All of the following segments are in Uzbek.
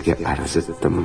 сізге арызы тым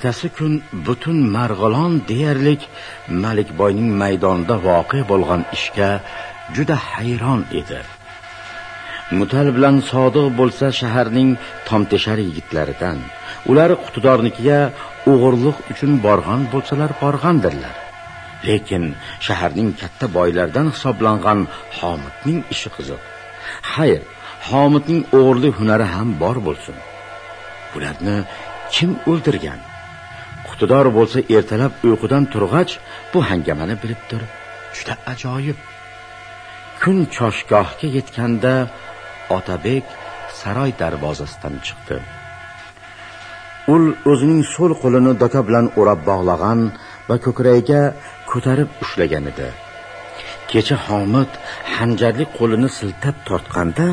Ertasi kun butun marg'ilon deyarlik malikboyning maydonida voqea bo'lgan ishga juda hayron edi. Mutal bilan sodiq bo'lsa shaharning tomteshar yigitlaridan ular qutidornikiga o'g'irlik uchun borgan bo'lsalar borgandirlar. Lekin shaharning katta boylaridan hisoblangan homidning ishi qiziq. Xayr homidning o'g'irlik hunari ham bor bo'lsin. Ularni kim o'ldirgan? Qutidor bo'lsa ertalab uyqudan turg'ach bu hangamani bilibdir juda ajoyib. Kun choshgohga yetganda otabek saroy darvozasidan chiqdi. Ul o'zining so'l qo'lini doka bilan o'rab bog'lagan va ko'kragiga ko'tarib ushlagan edi. Kecha homid hanjarli qo'lini siltab tortganda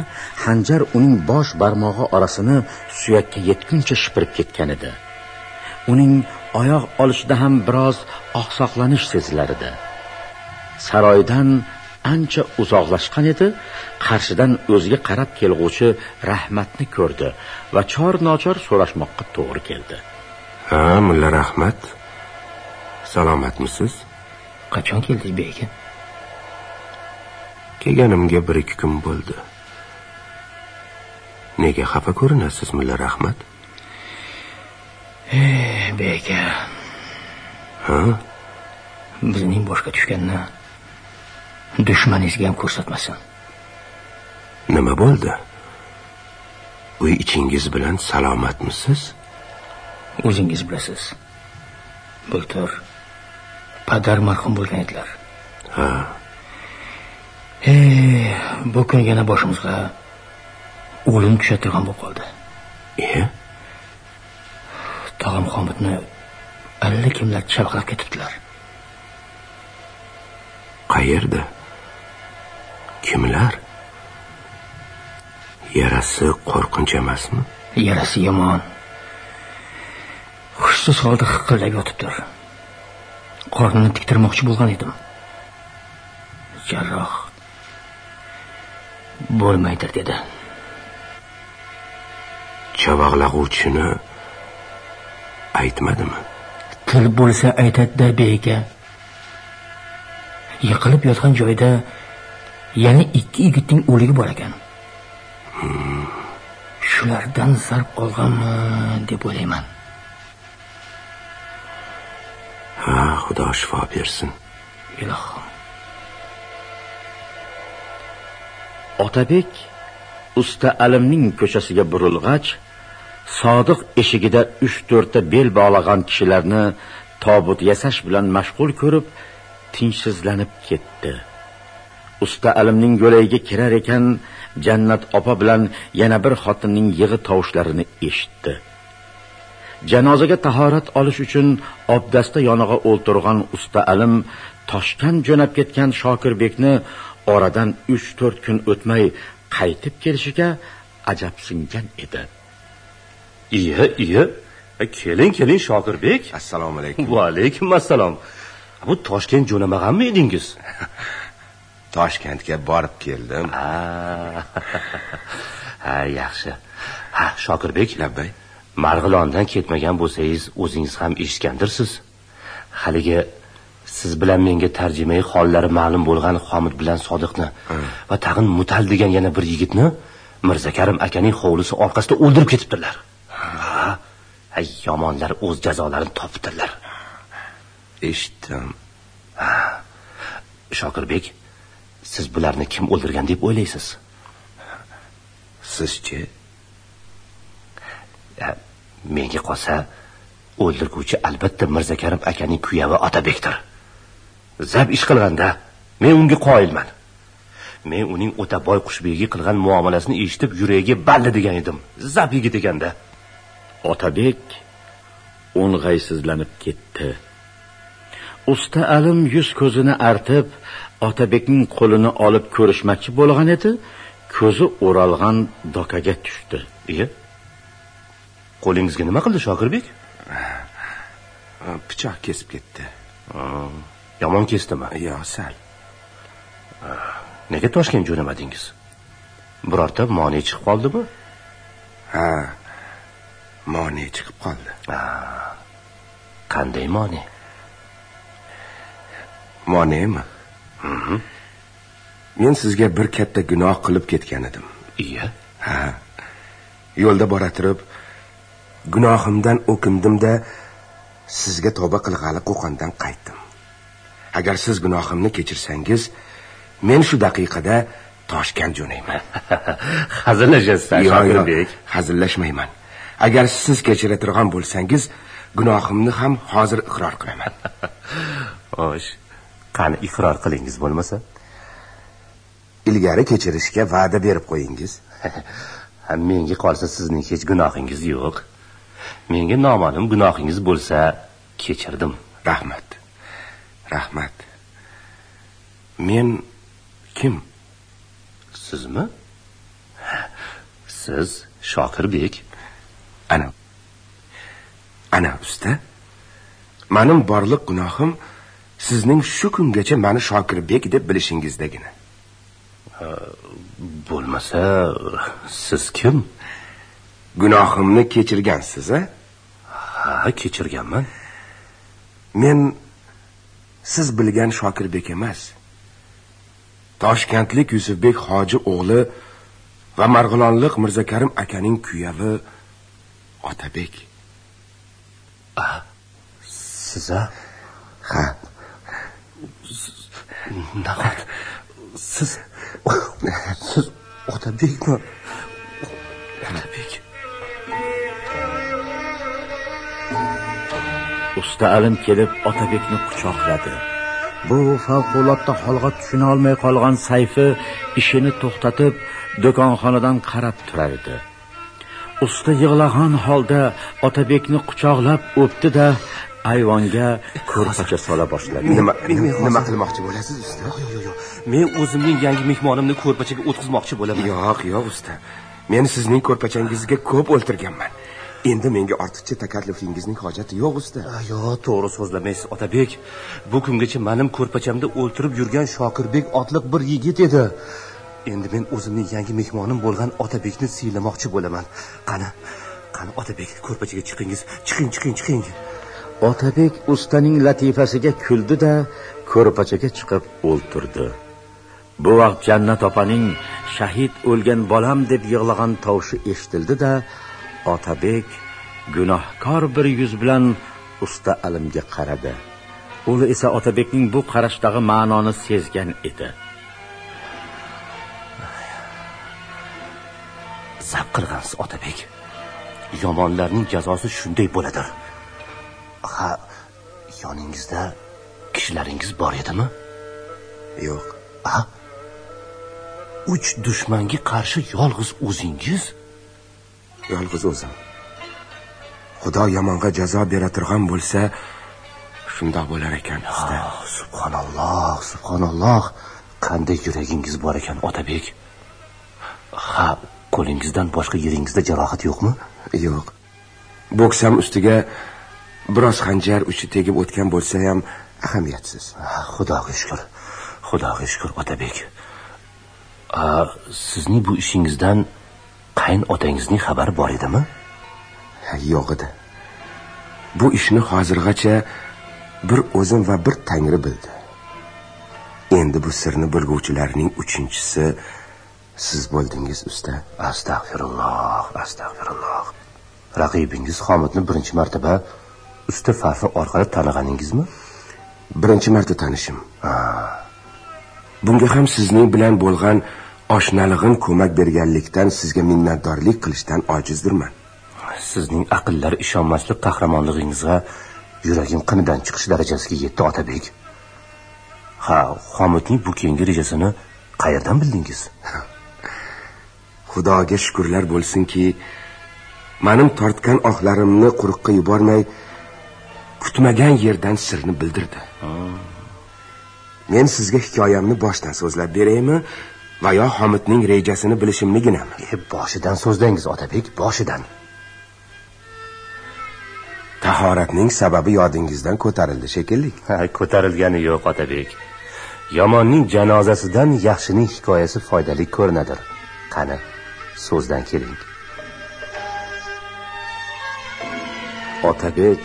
hanjar uning bosh barmog'i orasini suyakka yetguncha shipirib ketgan edi. Uning oyoq olishida ham biroz oqsoqlanish sezilar edi saroydan ancha uzoqlashgan edi qarshidan o'ziga qarab kelg'uvchi rahmatni ko'rdi va chor nochor so'rashmoqqa to'g'ri keldi. Ha mulla rahmat. Salomatmisiz? Qachon keldik beka? Kelganimga bir ikki kun bo'ldi. Nega xafa ko'rinasiz mulla rahmat Eh, beka ha? Bizning boshqa tushganni dushmaningizga ham ko'rsatmasin. Nima bo'ldi? Uy ichingiz bilan salomatmisiz? O'zingiz bilasiz. Bultur padar marhum bo'lgan edilar. Ha. Eh, bu kun yana boshimizga o'lim tushayotgan bo'lib qoldi. E tog'am xomidni allakimlar chalqlab ketibdilar. Qayerda? Kimlar? Yarasi qo'rqinch emasmi? Yarasi yomon. Hushsiz holda hiqillab yotibdir. Qornini tiktirmoqchi bo'lgan edim. Jarroh. Bo'lmaydir dedi. Chavag'lag'uvchini aytmadimi? Til bo'lsa aytadida beka. Yiqilib yotgan joyda yana ikki yigitning o'ligi bor ekan. Shulardan zarb olganmi deb o'ylayman. Ha xudo shifo bersin. Ilohim otabek usta alimning ko'chasiga burilg'ach sodiq eshigida uch to'rtta bel bog'lagan kishilarni tobut yasash bilan mashg'ul ko'rib tinchsizlanib ketdi. Usta alimning yo'layiga kirar ekan jannat opa bilan yana bir xotinning yig'i tovushlarini eshitdi. Janozaga tahorat olish uchun obdasta yonig'a o'ltirgan usta alim toshkan jo'nab ketgan shokirbekni oradan uch to'rt kun o'tmay qaytib kelishiga ajabsingan edi. Iya iya. Keling keling shokirbek. Assalomu alaykum. Va alaykum assalom bu toshkent jo'namaganmi edingiz toshkentga borib keldim. Ha. Yaxshi. Ha shokirbek labbay. Marg'ilondan ketmagan bo'lsangiz o'zingiz ham eshitgandirsiz. Haligi siz bilan menga tarjimai hollari ma'lum bo'lgan homid bilan sodiqni va tag'in mutal degan yana bir yigitni mirzakarim akaning hovlisi orqasida o'ldirib ketibdilar ha, yomonlar o'z jazolarini topibdilar eshitdim. Shokirbek siz bularni kim o'ldirgan deb o'ylaysiz? Sizchi? Menga qolsa o'ldirguvchi albatta mirzakarim akaning kuyovi otabekdir. Zab ish qilganda men unga qoyilman. Men uning o'ta boy qushbegi qilgan muomalasini eshitib yuragiga balli degan edim. Zab yigit ekanda otabek o'ng'aysizlanib ketdi. Usta alim yuz ko'zini artib otabekning qo'lini olib ko'rishmoqchi bo'lgan edi ko'zi o'ralgan dokaga tushdi. Iya. Qo'lingizga nima qildi shokirbek pichoq kesib ketdi. Yomon kesdimi? Yo sal. Nega toshkent jo'namadingiz? Birorta mone chiqib qoldimi? Ha mone chiqib qoldi. Qanday mone monemi men sizga bir katta gunoh qilib ketgan edim. Iya. Ha. Yo'lda bora turib gunohimdan o'kindimda sizga tavba qilg'ali qo'qondan qaytdim. Agar siz gunohimni kechirsangiz men shu daqiqada toshkent jo'nayman. Hazillashasiz Yo, yo, shokirbek hazillashmayman agar siz kechira turgan bo'lsangiz gunohimni ham hozir iqror qilaman. Xo'sh qani iqror qilingiz bo'lmasa? Ilgari kechirishga va'da berib qo'yingiz. Menga qolsa sizning hech gunohingiz yo'q. Menga noma'lum gunohingiz bo'lsa kechirdim. Rahmat. Rahmat. Men kim? Sizmi? Siz shokirbek ana. Ana usta. Mening borliq gunohim sizning shu kungacha meni shokirbek deb bilishingizdagina bo'lmasa siz kim? Gunohimni kechirgansiz a? Ha kechirganman. Men siz bilgan shokirbek emas. Toshkentlik yusufbek hoji o'g'li va marg'ilonlik mirzakarim akaning kuyovi otabek. Siz a ha. Nahot siz siz otabekmi? Otabek. Usta alim kelib otabekni quchoqladi. Bu favqulodda holga tushuna olmay qolgan sayfi ishini to'xtatib do'konxonadan qarab turar edi usta yig'lag'on holda otabekni quchoqlab o'pdi-da ayvonga ko'rpacha sola boshladi. Nima nima qilmoqchi bo'lasiz usta? Yo'q yo'q yo'q. Men o'zimning yangi mehmonimni ko'rpachaga o'tkazmoqchi bo'laman. Yo'q yo'q usta. Men sizning ko'rpachangizga ko'p o'ltirganman. Endi menga ortiqcha taklifingizning hojati yo'q usta. Yo'q to'g'ri so'zlamaysiz otabek. Bu kungacha mening ko'rpachamda o'ltirib yurgan shokirbek otliq bir yigit edi endi men o'zimning yangi mehmonim bo'lgan otabekni siylamoqchi bo'laman. Qani qani otabek ko'rpachaga chiqingiz chiqing chiqing chiqing. Otabek ustaning latifasiga kuldi-da ko'rpachaga chiqib o'ltirdi. Bu vaqt jannat opaning shahid o'lgan bolam deb yig'lagan tovushi eshitildi-da otabek gunohkor bir yuz bilan usta alimga qaradi. U esa otabekning bu qarashdagi ma'noni sezgan edi. Zab qilgansiz otabek. Yomonlarning jazosi shunday bo'ladi ha yoningizda kishilaringiz bor edimi? Yo'q. Ha? Uch dushmanga qarshi yolg'iz o'zingiz? Yolg'iz o'zim. Xudo yomonga jazo bera turgan bo'lsa shundoq bo'lar ekan Ah, subhanalloh subhanalloh. Qanday yuragingiz bor ekan otabek? Ha qo'lingizdan boshqa yeringizda jarohat yo'qmi? Yo'q. Bo'ksam ustiga biroz xanjar uchi tegib o'tgan bo'lsa ham ahamiyatsiz. Ah, xudoga shukur xudoga shukur otabek. Sizning bu ishingizdan qayn otangizning xabari bor edimi? Yo'q edi. Bu ishni hozirgacha bir o'zim va bir tangri bildi. Endi bu sirni bilguvchilarning uchinchisi siz bo'ldingiz usta. Astag'firulloh astag'firulloh. Raqibingiz xomidni birinchi martaba usta farqi orqali taniganingizmi? Birinchi marta tanishim. Bunga ham sizning bilan bo'lgan oshnalig'im ko'mak berganlikdan sizga minnatdorlik qilishdan ojizdirman. Sizning aqllar ishonmaslik qahramonligingizga yuragim qinidan chiqish darajasiga yetdi otabek. Ha xomidning bu keyingi rejasini qayerdan bildingiz? Xudoga shukurlar bo'lsinki mening tortgan ohlarimni quruqqa yubormay kutmagan yerdan sirni bildirdi. Men sizga hikoyamni boshdan so'zlab beraymi va yo homidning rejasini bilishimliginami e, boshidan so'zlangiz otabek boshidan. Tahoratning sababi yodingizdan ko'tarildi shekilli. Ha, ko'tarilgani yo'q otabek. Yomonning janozasidan yaxshining hikoyasi foydali ko'rinadir. Qani so'zdan keling. Otabek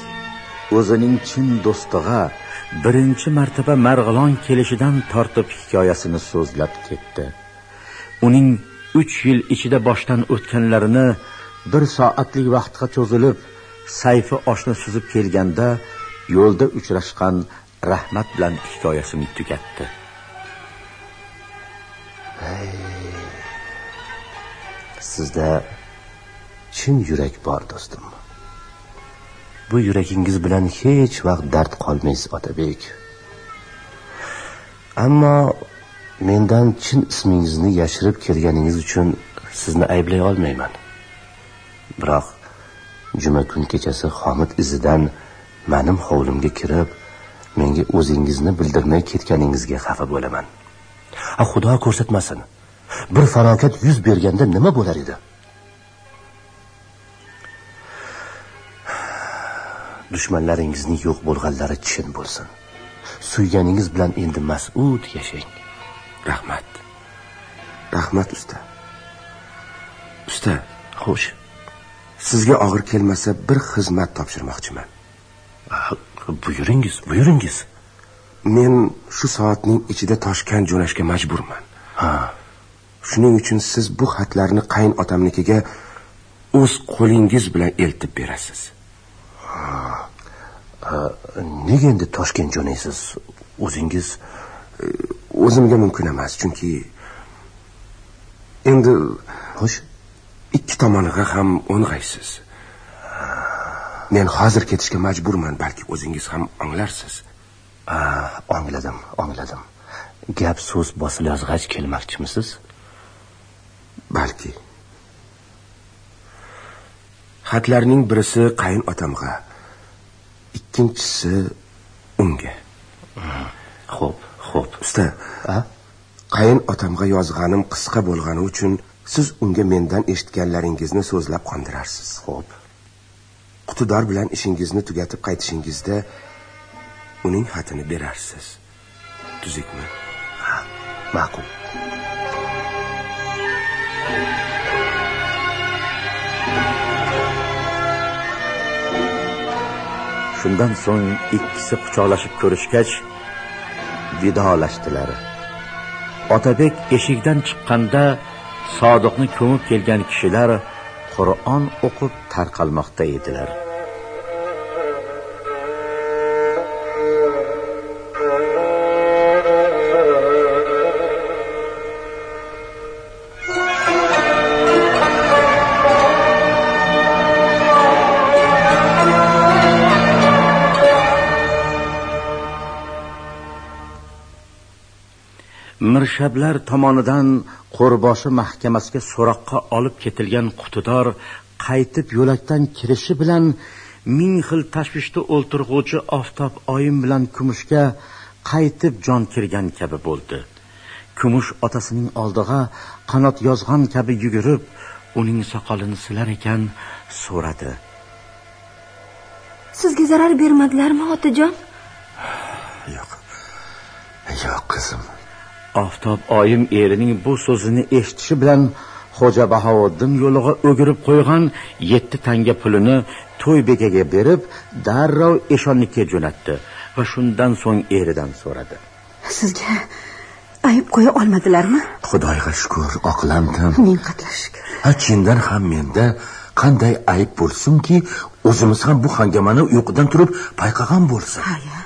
o'zining chin do'stig'a birinchi martaba marg'ilon kelishidan tortib hikoyasini so'zlab ketdi. Uning uch yil ichida boshdan o'tganlarini bir soatlik vaqtga cho'zilib sayfi oshni suzib kelganda yo'lda uchrashgan rahmat bilan hikoyasini tugatdi. Sizda chin yurak bor do'stim. Bu yuragingiz bilan hech vaqt dard qolmaysiz otabek. Ammo mendan chin ismingizni yashirib kelganingiz uchun sizni ayblay olmayman. Biroq juma kun kechasi xomid izidan mening hovlimga kirib menga o'zingizni bildirmay ketganingizga xafa bo'laman. Ha xudo ko'rsatmasin. Bir falokat yuz berganda nima bo'lar edi? Dushmanlaringizning yo'q bo'lganlari chin bo'lsin. Suyganingiz bilan endi mas'ud yashang. Rahmat. Rahmat usta. Usta xo'sh. Sizga og'ir kelmasa bir xizmat topshirmoqchiman. Buyuringiz buyuringiz. Men shu soatning ichida toshkent jo'nashga majburman. Ha shuning uchun siz bu xatlarni qayn otamnikiga o'z qo'lingiz bilan eltib berasiz. Nega endi toshkent jo'naysiz? O'zingiz o'zimga mumkin emas chunki endi xo'sh. ikki tomoniga ham o'ng'aysiz. Men hozir ketishga majburman balki o'zingiz ham anglarsiz. Angladim angladim. Gap so'z bosilazg'ach kelmoqchimisiz balki. Xatlarning birisi qayin otamga ikkinchisi unga. Xo'p xo'p. Usta qayin otamga yozganim qisqa bo'lgani uchun siz unga mendan eshitganlaringizni so'zlab qondirarsiz. Xo'p. Qutidor bilan ishingizni tugatib qaytishingizda uning xatini berarsiz. Tuzukmi ha ma'qul shundan so'ng ikkisi quchoqlashib ko'rishgach vidolashdilar otabek eshikdan chiqqanda sodiqni ko'mib kelgan kishilar qur'on o'qib tarqalmoqda edilar. Mirshablar tomonidan qo'rboshi mahkamasiga so'roqqa olib ketilgan qutidor qaytib yo'lakdan kirishi bilan ming xil tashvishda o'ltirg'uvchi oftob oyim bilan kumushga qaytib jon kirgan kabi bo'ldi. Kumush otasining oldig'a qanot yozgan kabi yugurib uning soqolini silar ekan so'radi. Sizga zarar bermadilarmi otajon? Yo'q. Yo'q qizim oftob oyim erining bu so'zini eshitishi bilan xo'ja bahovuddin yo'lig'a o'girib qo'ygan yetti tanga pulini to'y bekaga berib darrov eshonnikiga jo'natdi va shundan so'ng eridan so'radi. Sizga ayb qo'ya olmadilarmi? Xudoga shukur oqlandim ming qatla shukur ha chindan ham menda qanday ayb bo'lsinki o'zimiz ham bu hangamani uyqudan turib payqagan bo'lsak haya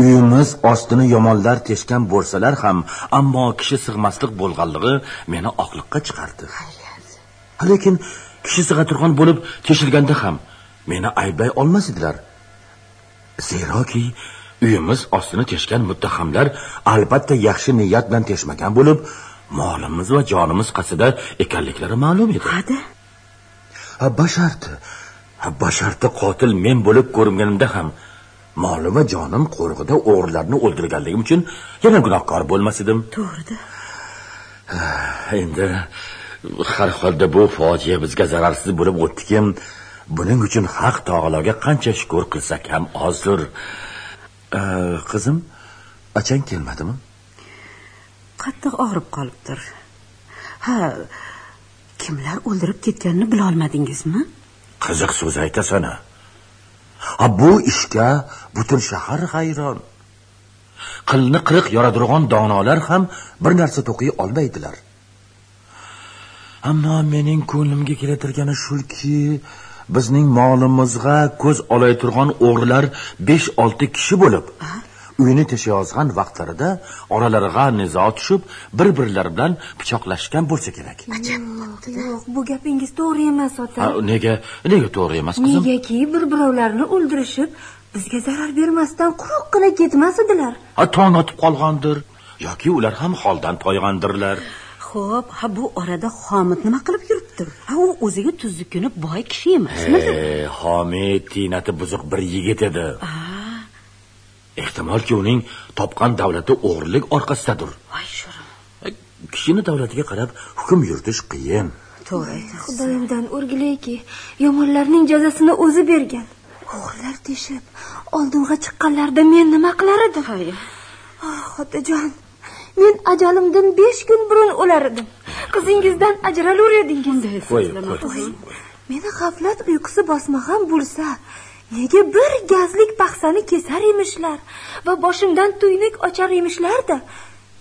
uyimiz ostini yomonlar teshgan bo'lsalar ham ammo kishi sig'maslik bo'lganligi meni oqliqqa chiqardi. Lekin kishi sig'a turgan bo'lib teshilganda ham meni ayblay olmas edilar. Zeroki uyimiz ostini teshgan muttahamlar albatta yaxshi niyat bilan teshmagan bo'lib molimiz va jonimiz qasida ekanliklari ma'lum edi. Hada ha basharti ha basharti qotil men bo'lib ko'ringanimda ham moli va jonim qo'rg'ida o'g'rilarni o'ldirganligim uchun yana gunohkor bo'lmas edim. To'g'rida. Endi har holda bu fojia bizga zararsiz bo'lib o'tdiki buning uchun haq taologa qancha shukur qilsak ham ozdir. Qizim achang kelmadimi? Qattiq og'rib qolibdir. Ha kimlar o'ldirib ketganini bilolmadingizmi? Qiziq so'z aytasan a bu ishga butun shahar hayron. Qilni qirq yoradirg'on donolar ham bir narsa to'qiy olmaydilar. Ammo mening ko'nglimga kelaturgani shuki bizning molimizga ko'z olay turgan o'g'rilar besh olti kishi bo'lib uyini teshayozgan vaqtlarida oralariga nizo tushib bir birlari bilan pichoqlashgan bo'lsa kerak. Yo'q bu gapingiz to'g'ri emas ota. Ha, nega nega to'g'ri emas qizim? Negaki bir birovlarni o'ldirishib bizga zarar bermasdan quruqqina ketmas edilar. Ha tong otib qolgandir yoki ular ham holdan toygandirlar. Xo'p ha bu orada homid nima qilib yuribdi ha u o'ziga tuzukuni boy kishi emasmidi? Homid tiynati buzuq bir yigit edi ehtimolki uning topgan davlati o'g'irlik orqasidadir. Voy sho'rim. Kishini davlatiga qarab hukm yuritish qiyin. To'g'ri xudoyimdan o'rgilayki yomonlarning jazosini o'zi bergan. O'g'irlar teshib oldinga chiqqanlarida men nima qilar edim? Ah otajon men ajalimdan besh kun burun o'lar edim. Qizingizdan ajralur edingiz. Meni g'aflat uyqusi bosmagan bo'lsa nega bir gazlik paxsani kesar emishlar va boshimdan tuynuk ochar emishlarda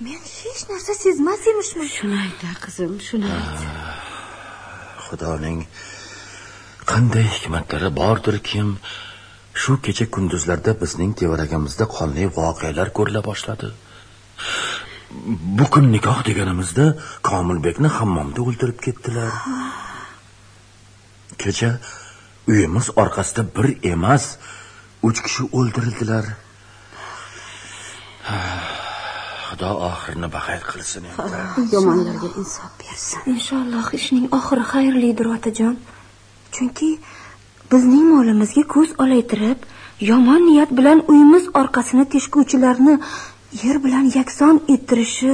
men hech narsa sezmas emishman. Shuni ayta qizim shuni ayt. xudoning qanday hikmatlari bordir kim shu kecha kunduzlarda bizning tevaragimizda qonli voqealar ko'rila boshladi. Bu kun nikoh deganimizda komilbekni hammomda o'ldirib ketdilar. Kecha uyimiz orqasida bir emas uch kishi o'ldirildilar. Xudo oxirini baxayr qilsin endi. Yomonlarga insof bersin. Inshaalloh ishning oxiri xayrlidir otajon. Chunki bizning molimizga ko'z olaytirib yomon niyat bilan uyimiz orqasini teshguvchilarni yer bilan yakson ettirishi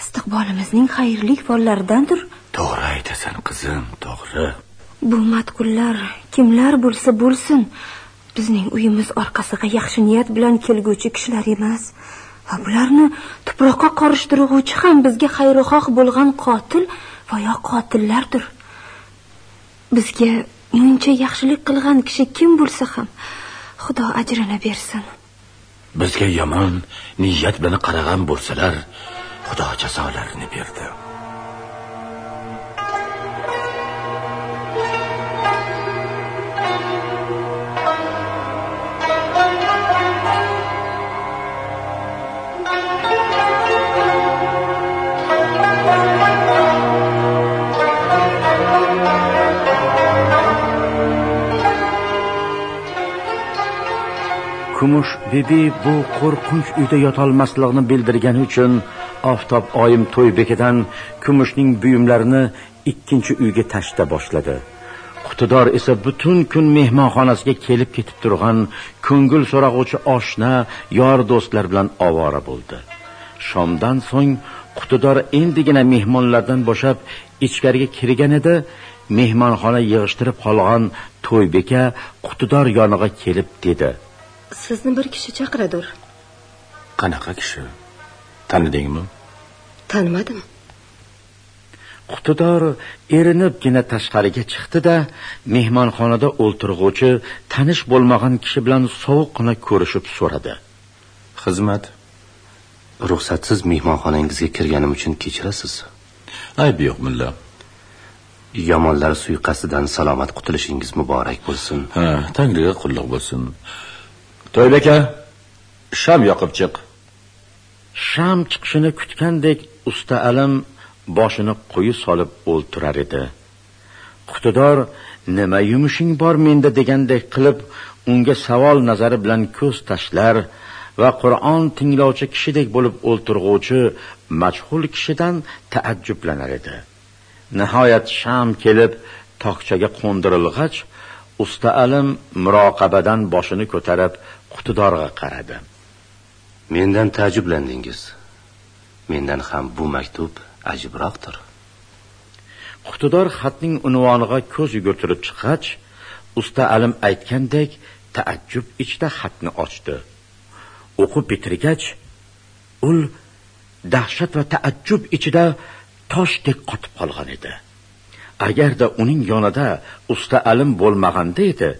istiqbolimizning xayrli follaridandir. To'g'ri aytasan qizim to'g'ri bu matkullar kimlar bo'lsa bo'lsin bizning uyimiz orqasiga yaxshi niyat bilan kelguvchi kishilar emas. Va bularni tuproqqa qorishtiruvchi ham bizga xayrixoh bo'lgan qotil va yo qotillardir. Bizga muncha yaxshilik qilgan kishi kim bo'lsa ham xudo ajrini bersin. Bizga yomon niyat bilan qaragan bo'lsalar xudo jazolarini berdi. Kumush bibi bu qo'rqinch uyda yotolmasligini bildirgani uchun oftob oyim to'ybekidan kumushning buyumlarini ikkinchi uyga tashita boshladi. Qutidor esa butun kun mehmonxonasiga kelib ketib turgan ko'ngil so'rag'uvchi oshna yor do'stlar bilan ovora bo'ldi. Shomdan so'ng qutidor endigina mehmonlardan bo'shab ichkariga kirgan edi mehmonxona yig'ishtirib qolgan to'ybeka qutidor yonig'a kelib dedi. Sizni bir kishi chaqiradir qanaqa kishi? Tanidingmi? Tanimadim. Qutidor erinibgina tashqariga chiqdi-da, mehmonxonada o'ltirg'uvchi tanish bo'lmagan kishi bilan sovuqqina ko'rishib so'radi. xizmat? Ruxsatsiz mehmonxonangizga kirganim uchun kechirasiz? Ayb yo'q mulla. Yomonlar suiqasdidan salomat qutulishingiz muborak bo'lsin. Ha tangriga qulluq bo'lsin to'ybeka sham yoqib chiq. Sham chiqishini kutgandek usta alim boshini quyi solib o'ltirar edi. Qutidor nima yumushing bor menda? degandek qilib unga savol nazari bilan ko'z tashlar va qur'on tinglovchi kishidek bo'lib o'ltirg'uvchi majhul kishidan taajjublanar edi. Nihoyat sham kelib tokchaga qo'ndirilg'ach usta alim muroqabadan boshini ko'tarib qutidorga qaradi. Mendan taajjublandingiz. Mendan ham bu maktub ajibroqdir. Qutidor xatning unvoniga ko'z yugurtirib chiqqach usta alim aytgandek taajjub ichida xatni ochdi. O'qib bitirgach ul dahshat va taajjub ichida toshdek qotib qolgan edi. Agarda uning yonida usta alim bo'lmaganda edi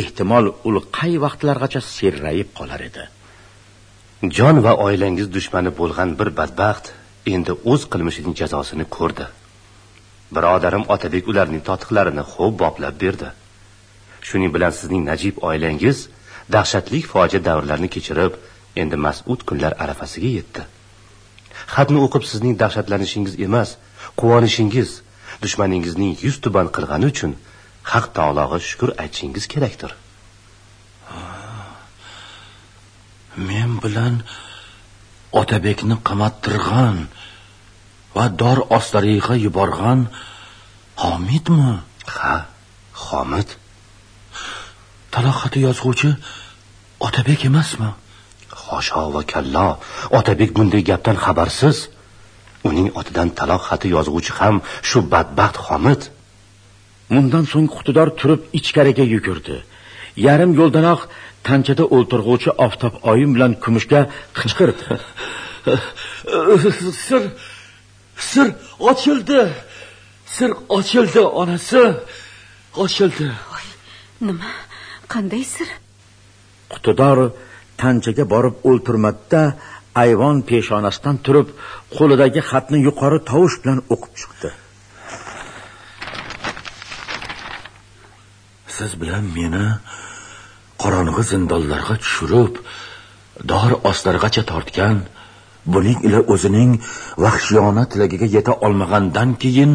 ehtimol ul qay vaqtlargacha serrayib qolar edi. Jon va oilangiz dushmani bo'lgan bir badbaxt endi o'z qilmishining jazosini ko'rdi. Birodarim otabek ularning totiqlarini xo'p boplab berdi. Shuning bilan sizning najib oilangiz dahshatli fojia davrlarni kechirib endi mas'ud kunlar arafasiga yetdi. Xatni o'qib sizning dahshatlanishingiz emas quvonishingiz dushmaningizning yuz tuban qilgani uchun haq taologa shukur aytishingiz kerakdir. Men bilan otabekni qamattirgan va dor ostlariga yuborgan homidmi? Ha homid. Taloqati yozuvchi otabek emasmi? Hosho va kallo. Otabek bunday gapdan xabarsiz. Uning otidan taloq xati yozuvchi ham shu badbaxt homid undan so'ng qutidor turib ichkariga yugurdi. Yarim yo'ldanoq tanchada o'ltirg'uvchi oftob oyim bilan kumushga qichqirdi. Sir sir ochildi. Sir ochildi onasi. Ochildi. Nima? Qanday sir? Qutidor tanchaga borib o'ltirmadida ayvon peshonasidan turib qo'lidagi xatni yuqori tovush bilan o'qib chiqdi siz bilan meni qorong'i zindonlarga tushirib dor ostlarigacha tortgan buning ila o'zining vahshiyona tilagiga yeta olmagandan keyin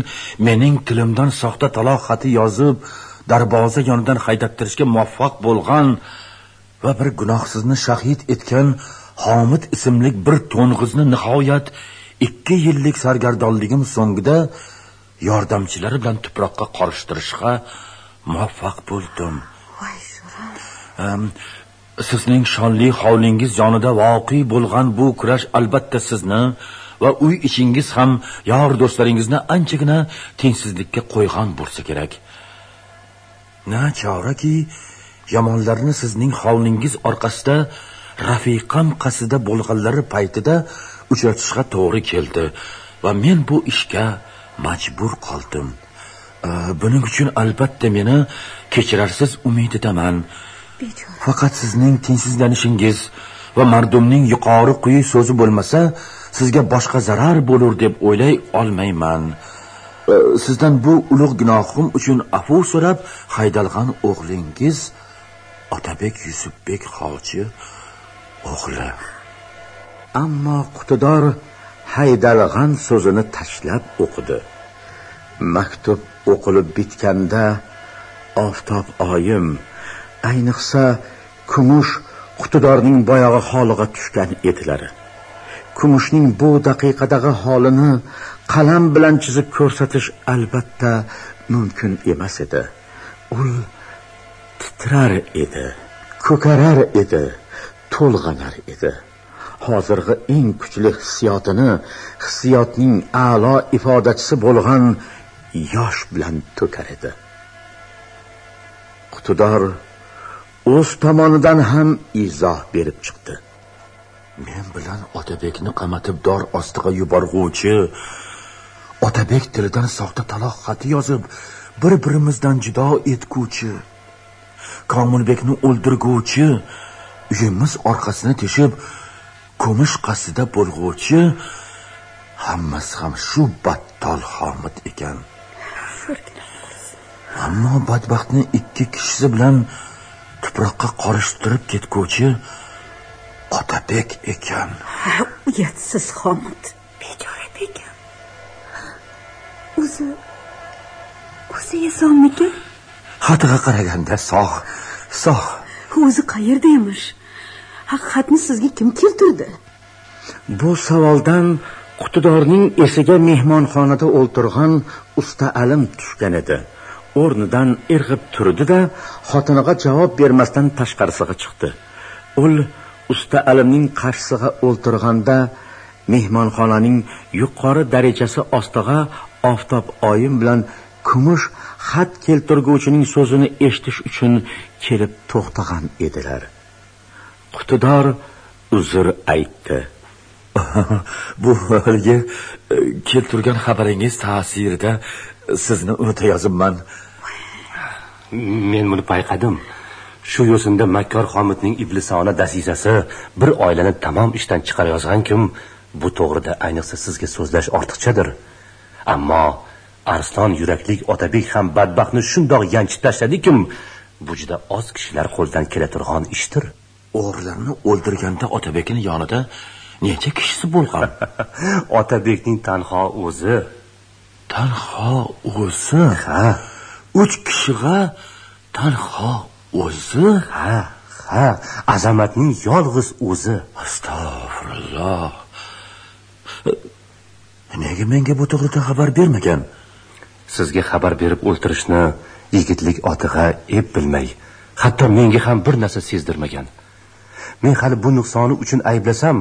mening tilimdan soxta taloq xati yozib darvoza yonidan haydab muvaffaq bo'lgan va bir gunohsizni shahid etgan homid ismli bir to'ng'izni nihoyat ikki yillik sargardonligim so'ngida yordamchilari bilan tuproqqa qorishtirishga muvaffaq bo'ldim. Voy Em, sizning shonli hovlingiz yonida voqe bo'lgan bu kurash albatta sizni va uy ichingiz ham yor do'stlaringizni anchagina tengsizlikka qo'ygan bo'lsa kerak. Na choraki yomonlarni sizning hovlingiz orqasida rafiqam qasida bo'lganlari paytida uchratishga to'g'ri keldi va men bu ishga majbur qoldim buning uchun albatta meni kechirarsiz umid etaman. Bechora. Faqat sizning tengsizlanishingiz va mardumning yuqori quyi so'zi bo'lmasa sizga boshqa zarar bo'lur deb o'ylay olmayman. Sizdan bu ulug' gunohim uchun afv so'rab haydalgan o'g'lingiz otabek yusufbek hoji o'g'li. Ammo qutidor haydalg'an so'zini tashlab o'qidi. Maktub o'qilib bitganda oftob oyim ayniqsa kumush qutidorning boyag'i holiga tushgan edilar. Kumushning bu daqiqadagi holini qalam bilan chizib ko'rsatish albatta mumkin emas edi. U titrar edi ko'karar edi to'lg'anar edi. Hozirgi eng kuchli hissiyotini hissiyotning a'lo ifodachisi bo'lgan yosh bilan to'kar edi. Qutidor o'z tomonidan ham izoh berib chiqdi. Men bilan otabekni qamatib dor ostiga yuborg'uvchi otabek tilidan soxta taloq xati yozib bir birimizdan judo etguvchi komilbekni o'ldirguvchi uyimiz orqasini teshib ko'mish qasdida bo'lg'uvchi hammasi ham shu battol homid ekan. Ammo badbaxtni ikki kishisi bilan tuproqqa qorishtirib ketguvchi otabek ekan. Ha uyatsiz xomid bechora bekam o'zi o'zi esonmikin xatiga qaraganda sog' sog' o'zi qayerda emish? Haqiqatni sizga kim keltirdi? Bu savoldan qutidorning esiga mehmonxonada o'ltirgan usta alim tushgan edi o'rnidan irg'ib turdi da xotiniga javob bermasdan tashqarisiga chiqdi. Ul usta alimning qarshisiga o'ltirganda mehmonxonaning yuqori darajasi ostiga oftob oyim bilan kumush xat keltirguvchining so'zini eshitish uchun kelib to'xtagan edilar. Qutidor uzr aytdi. Bu haligi e, keltirgan xabaringiz ta'sirida sizni unutayozibman. Men buni payqadim. Shu yo'sinda makkor xomidning iblisona dasisasi bir oilani tamom ishdan chiqarayozgan kim bu to'g'rida ayniqsa sizga so'zlash ortiqchadir. Ammo arslon yuraklik otabek ham badbaxtni shundoq yanchib tashladikim bu juda oz kishilar qo'lidan kela turgan ishdir. O'g'rilarni o'ldirganda otabekni yonida necha kishisi bo'lgan? Otabekning tanho o'zi. Tanho o'zi? Ha uch kishiga tanho o'zi? Ha ha azamatning yolg'iz o'zi. Astag'firulloh. Nega menga bu to'g'rida xabar bermagan? Sizga xabar berib o'ltirishni yigitlik otiga ep bilmay hatto menga ham bir narsa sezdirmagan. Men hali bu nuqsoni uchun ayblasam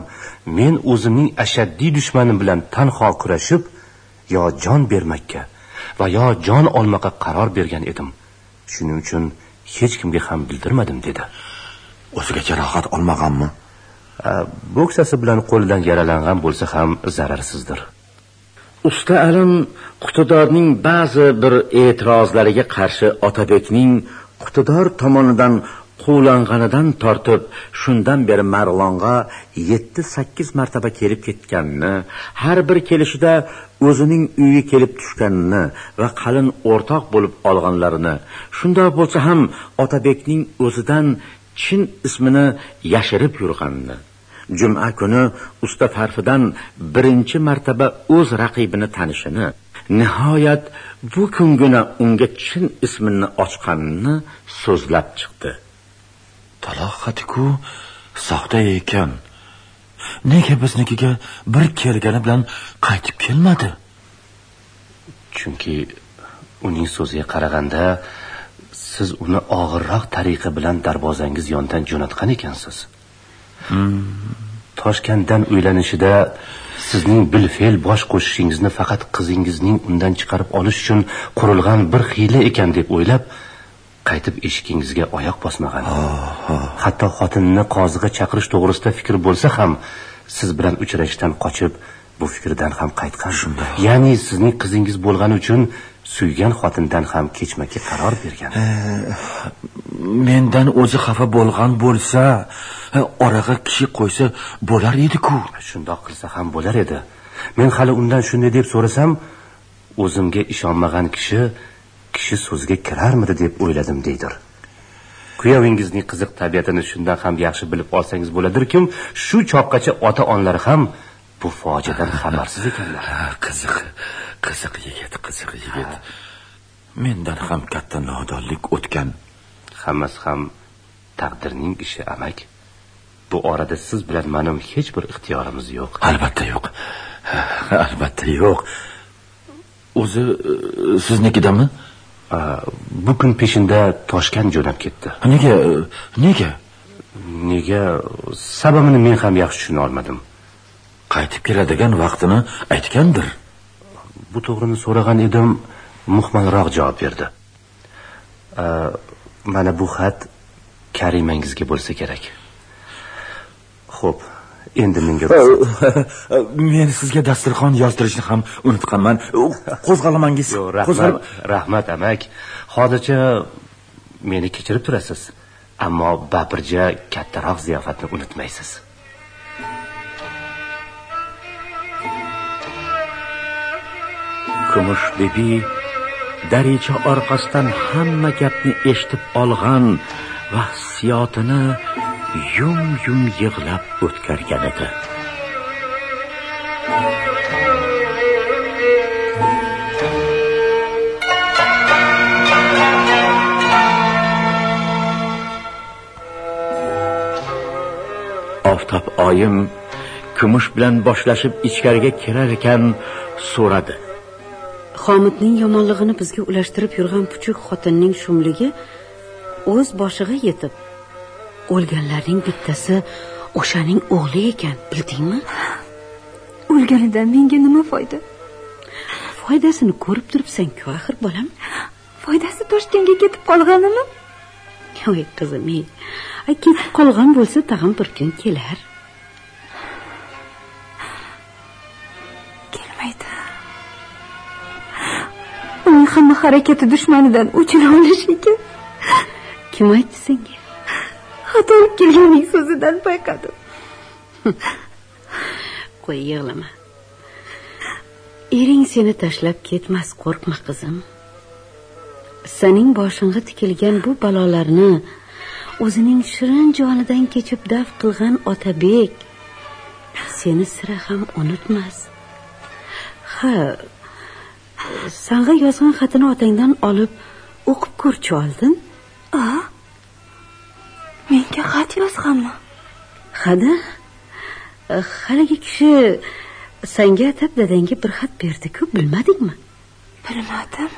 men o'zimning ashaddiy dushmanim bilan tanho kurashib yo jon bermakka va yo jon olmoqqa qaror bergan edim. Shuning uchun hech kimga ham bildirmadim dedi. O'ziga jarohat olmaganmi? Bo'ksasi bilan qo'lidan yaralangan bo'lsa ham zararsizdir. Usta alim qutidorning ba'zi bir e'tirozlariga qarshi otabekning qutidor tomonidan quvlanganidan tortib shundan beri marg'ilonga yetti sakkiz martaba kelib ketganini har bir kelishida o'zining uyiga kelib tushganini va qalin o'rtoq bo'lib olganlarini shundoq bo'lsa ham otabekning o'zidan chin ismini yashirib yurganini. Juma kuni usta farfidan birinchi martaba o'z raqibini tanishini nihoyat bu kungina unga chin ismini ochganini so'zlab chiqdi. Taloq soxta ekan. Nega biznikiga bir kelgani bilan qaytib kelmadi? Chunki uning so'ziga qaraganda siz uni og'irroq tariqa bilan darvozangiz yonidan jo'natgan ekansiz. Toshkentdan uylanishida sizning bilfe'l bosh qo'shishingizni faqat qizingizning undan chiqarib olish uchun qurilgan bir hiyla ekan deb o'ylab qaytib eshigingizga oyoq bosmagan. Hatto xotinini qoziga chaqirish to'g'risida fikr bo'lsa ham siz bilan uchrashishdan qochib bu fikrdan ham qaytgan. Shunday. Ya'ni sizning qizingiz bo'lgani uchun suygan xotindan ham kechma kech qaror bergan. Mendan o'zi xafa bo'lgan bo'lsa orag'a kishi qo'ysa bo'lar edi-ku shundoq qilsa ham bo'lar edi. Men hali undan shunday deb so'rasam o'zimga ishonmagan kishi kishi so'ziga kirarmidi deb o'yladim deydir. Kuyovingizning qiziq tabiatini shundan ham yaxshi bilib olsangiz bo'ladirkim shu choqqacha ota onalari ham bu fojiadan xabarsiz ekanlar. Qiziq qiziq yigit qiziq yigit. Mendan ham katta nodonlik o'tgan. Hammasi ham taqdirning ishi amak. Bu orada siz bilan mening hech bir ixtiyorimiz yo'q. Albatta yo'q. Albatta yo'q. O'zi e, siznikidami bu kun peshinda toshkent jo'nab ketdi. Nega nega? Nega? Sababini men ham yaxshi tushuna olmadim. Qaytib keladigan vaqtini aytgandir. Bu to'g'rini so'ragan edim muhmalroq javob berdi. Mana bu xat karimangizga bo'lsa kerak. Xo'p endi menga men sizga dasturxon yozdirishni ham unutganman qo'zg'alamangiz. Yo'q rahmat rahmat amak. Hozircha meni kechirib turasiz. Ammo bapirja kattaroq ziyofatni unutmaysiz. Kumush bibi daricha orqasidan hamma gapni eshitib olgan va hissiyotini yum yum yig'lab o'tkargan edi. Oftob oyim kumush bilan boshlashib ichkariga kirar ekan so'radi. Xomidning yomonlig'ini bizga ulashtirib yurgan puchuk xotinning shumligi o'z boshiga yetib o'lganlarning bittasi o'shaning o'g'li ekan bildingmi? O'lganidan menga nima foyda? Foydasini ko'rib turibsan-ku axir bolam? Foydasi toshkentga ketib qolganimi? Voy qizim ey. Ketib qolgan bo'lsa tag'in bir kun kelar. Kelmaydi. Uning hamma harakati dushmanidan o'chini olish ekan. Kim aytdi senga xat olib kelganing so'zidan payqadim. Qo'y yig'lama. Ering seni tashlab ketmas qo'rqma qizim. Sening boshingga tikilgan bu balolarni o'zining shirin jonidan kechib daf qilgan otabek seni sira ham unutmas. Ha sanga yozgan xatini otangdan olib o'qib ko'rchi oldin? A menga xat yozganmi? Hada haligi kishi senga atab dadangga bir xat berdi-ku bilmadingmi? Bilmadim.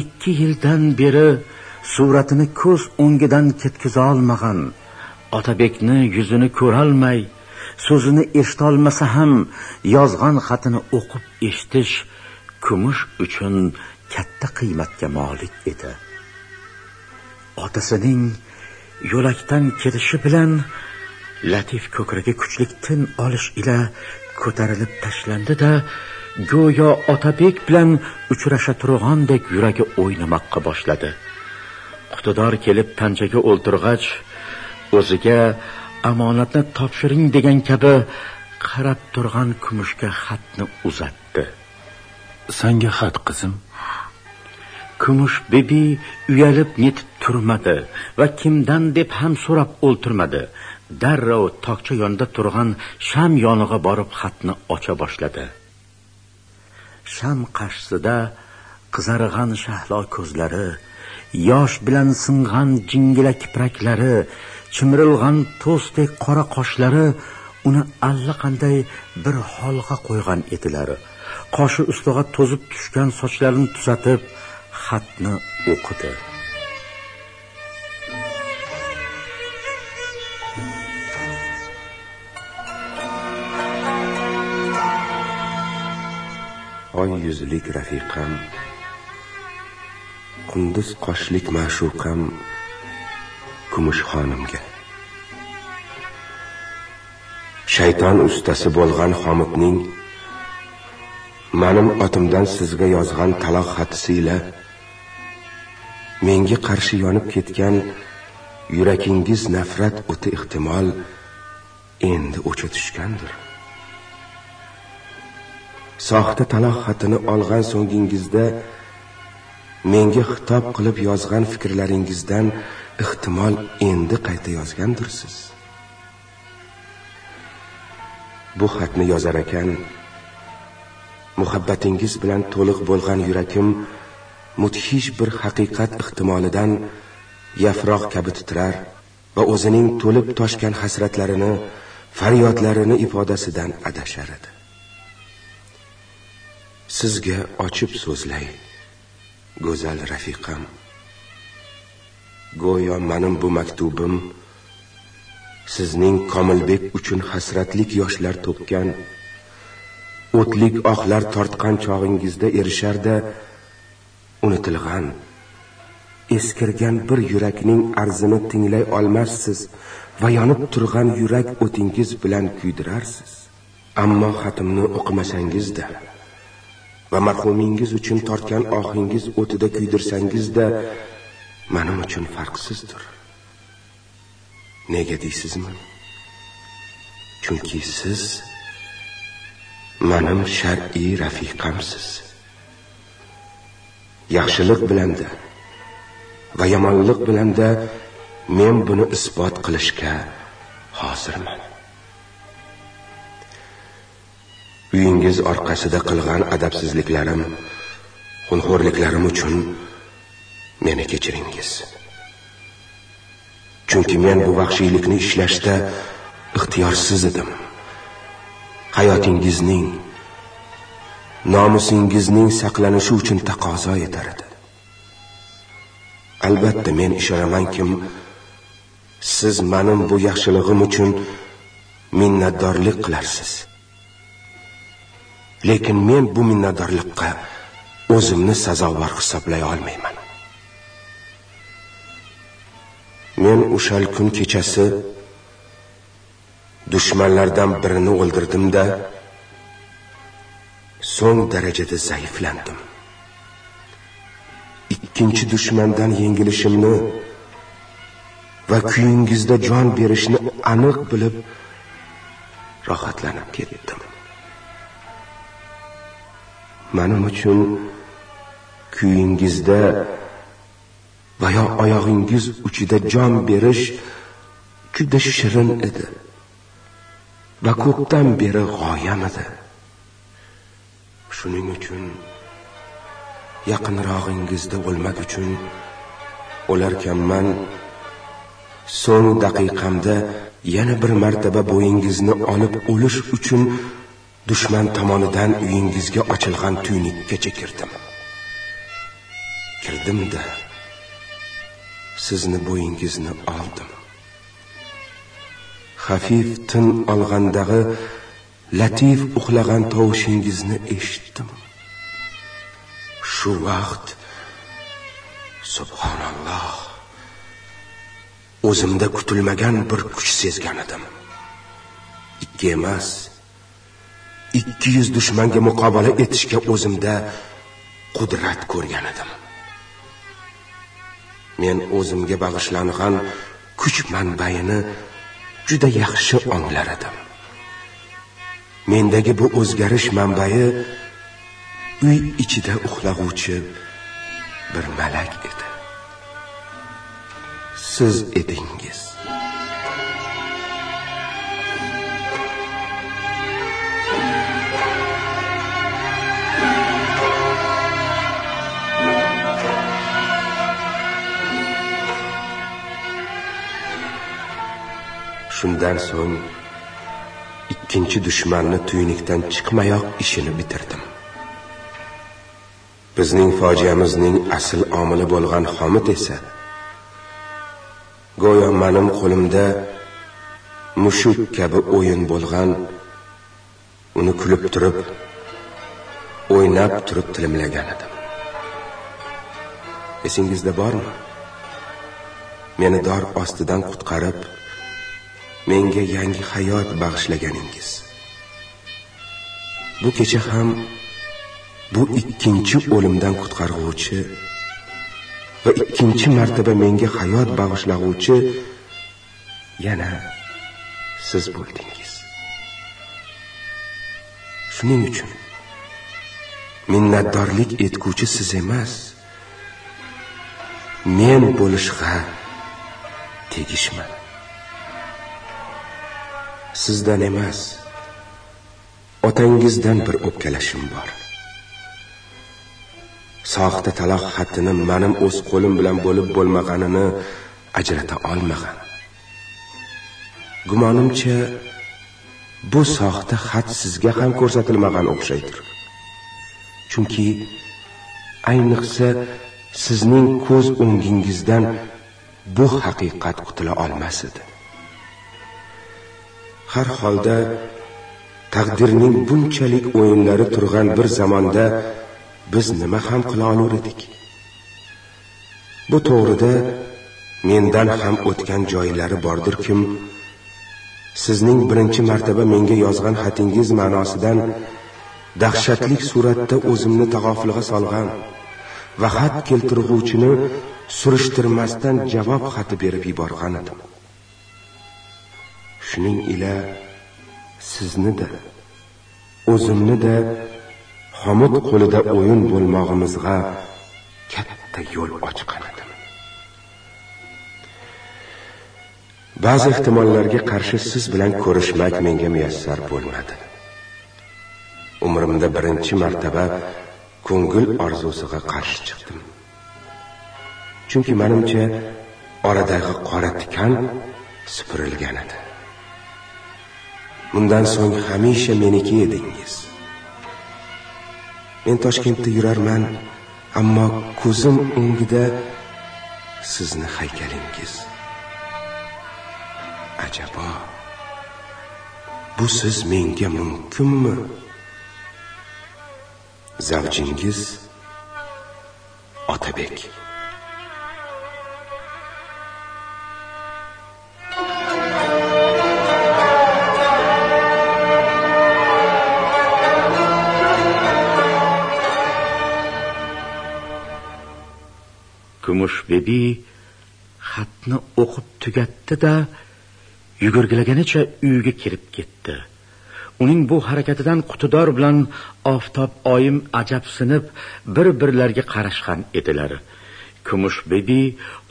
Ikki yildan beri suratini ko'z o'ngidan ketkiza olmagan otabekni yuzini ko'rolmay so'zini eshitolmasa ham yozgan xatini o'qib eshitish kumush uchun katta qiymatga molik edi. Otasining yo'lakdan ketishi bilan latif ko'kragi kuchlik tin olish ila ko'tarilib tashlandi da go'yo otabek bilan uchrasha turgandek yuragi o'ynamoqqa boshladi. Iqtidor kelib panjaga o'ltirg'ach o'ziga omonatni topshiring degan kabi qarab turgan kumushga xatni uzatdi. Sanga xat qizim. Kumush bebi uyalib netib turmadi va kimdan deb ham so'rab o'ltirmadi. Darrov tokcha yonida turgan sham yonig'a borib xatni ocha boshladi. Sham qarshisida qizarg'an shahlo ko'zlari yosh bilan singan jingila kipraklari chimirilgan to'sdek qora qoshlari uni allaqanday bir holga qo'ygan edilar. Qoshi ustiga to'zib tushgan sochlarini tuzatib xatni o'qidi. Oy yuzlik rafiqam qunduz qoshlik ma'shuqam kumush xonimga. Shayton ustasi bo'lgan xomidning manim otimdan sizga yozgan taloq xatisiyle menga qarshi yonib ketgan yuragingiz nafrat o'ti ehtimol endi o'cha tushgandir. Soxta taloq xatini olgan so'ngingizda menga xitob qilib yozgan fikrlaringizdan ehtimol endi qayta yozgandirsiz. Bu xatni yozar ekan muhabbatingiz bilan to'liq bo'lgan yuragim mudhish bir haqiqat ehtimolidan yafroq kabi titrar va o'zining to'lib toshgan hasratlarini faryodlarini ifodasidan adashar edi. Sizga ochib so'zlay go'zal rafiqam. Go'yo mening bu maktubim sizning komilbek uchun hasratlik yoshlar to'kkan o'tlik ohlar tortgan chog'ingizda erisharda unutilgan. Eskirgan bir yurakning arzini tinglay olmassiz va yonib turgan yurak o'tingiz bilan kuydirarsiz. Ammo xatimni o'qimasangizda va marhumingiz uchun tortgan ohingiz o'tida kuydirsangizda manim uchun farqsizdir. Nega deysizmi? Chunki siz manim shar'iy rafiqamsiz. Yaxshilik bilanda va yomonlik bilanda men buni isbot qilishga hozirman. Uyingiz orqasida qilgan adabsizliklarim xunxo'rliklarim uchun meni kechiringiz. Chunki men bu vahshiylikni ishlashda ixtiyorsiz edim. Hayotingizning nomusingizning saqlanishi uchun taqozo etar edi. Albatta men ishonamankim siz mening bu yaxshiligim uchun minnatdorlik qilarsiz. Lekin men bu minnatdorlikqa o'zimni sazovor hisoblay olmayman. Men o'shal kun kechasi dushmanlardan birini o'ldirdimda so'ng darajada zaiflandim ikkinchi dushmandan yengilishimni va kuyingizda jon berishni aniq bilib rohatlanib ketdim. Mening uchun kuyingizda va yo oyog'ingiz uchida jon berish juda shirin edi va ko'pdan beri g'oyam edi. Shuning uchun yaqinrog'ingizda o'lmak uchun o'larkanman so'ng daqiqamda yana bir martaba bo'yingizni olib o'lish uchun dushman tomonidan uyingizga ochilgan tuynikkacha kirdim kirdimda sizni bo'yingizni oldim. Xafif tin olgandag'i latif uxlagan tovushingizni eshitdim. Shu vaqt subhanalloh o'zimda kutilmagan bir kuch sezgan edim. Ikki emas ikki yuz dushmanga muqobala etishga o'zimda qudrat ko'rgan edim. Men o'zimga bag'ishlangan kuch manbaini juda yaxshi onglar edim. Mendagi bu o'zgarish manbai uy ichida uxlag'uvchi bir malak edi. Siz edingiz. Shundan so'ng ikkinchi dushmanni tuynikdan chiqmayoq ishini bitirdim. Bizning fojiamizning asl omili bo'lgan xomit esa go'yo mening qo'limda mushuk kabi o'yin bo'lgan uni kulib turib o'ynab turib tilimlagan edim. Esingizda bormi? Meni dor ostidan qutqarib menga yangi hayot bag'ishlaganingiz. Bu kecha ham bu ikkinchi o'limdan qutqarg'uvchi va ikkinchi martaba menga hayot bag'ishlag'uvchi yana siz bo'ldingiz. Shuning uchun minnatdorlik etguvchi siz emas men bo'lishga tegishman. Sizdan emas otangizdan bir o'pkalashim bor. Soxta taloq xatini manim o'z qo'lim bilan bo'lib bo'lmaganini ajrata olmagan. Gumonimcha bu soxta xat sizga ham ko'rsatilmagan o'xshaydir. Chunki ayniqsa sizning ko'z o'ngingizdan bu haqiqat qutula olmas edi. Har holda taqdirning bunchalik o'yinlari turgan bir zamonda biz nima ham qila olur edik? Bu to'g'rida mendan ham o'tgan joylari bordir kim? Sizning birinchi martaba menga yozgan xatingiz ma'nosidan dahshatli suratda o'zimni tag'ofilga solgan va xat keltirg'uvchini surishtirmasdan javob xati berib yuborgan edim. Shuning ila sizni da o'zimni da xomut qo'lida o'yin bo'lmog'imizga katta yo'l ochgan edim. Ba'zi ehtimollarga qarshi siz bilan ko'rishmak menga muyassar bo'lmadi. Umrimda birinchi martaba ko'ngil orzusiga qarshi chiqdim. Chunki menimcha oradagi qora tikan supurilgan edi. Bundan so'ng hamisha meniki edingiz. Men toshkentda yurarman ammo ko'zim o'ngida sizni haykalingiz. Ajabo bu siz menga mumkinmi? Zavjingiz otabek. Kumush bebi xatni o'qib tugatdi da yugurgilaganicha uyiga kirib ketdi. Uning bu harakatidan qutidor bilan oftob oyim ajabsinib bir birlariga qarashgan edilar. Kumush bebi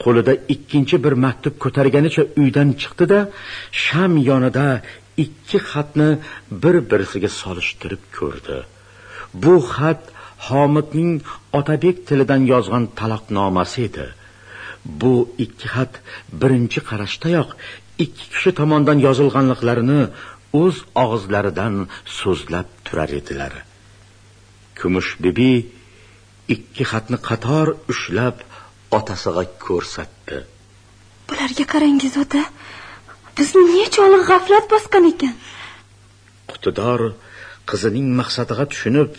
qo'lida ikkinchi bir maktub ko'targanicha uydan chiqdi da sham yonida ikki xatni bir birisiga solishtirib ko'rdi. Bu xat homidning otabek tilidan yozgan taloqnomasi edi. Bu ikki xat birinchi qarashdayoq ikki kishi tomonidan yozilganliklarini o'z og'izlaridan so'zlab turar edilar. Kumush bibi ikki xatni qator ushlab otasiga ko'rsatdi. Bularga qarangiz ota bizni nechog'lik g'aflat bosgan ekan? Qutidor qizining maqsadiga tushunib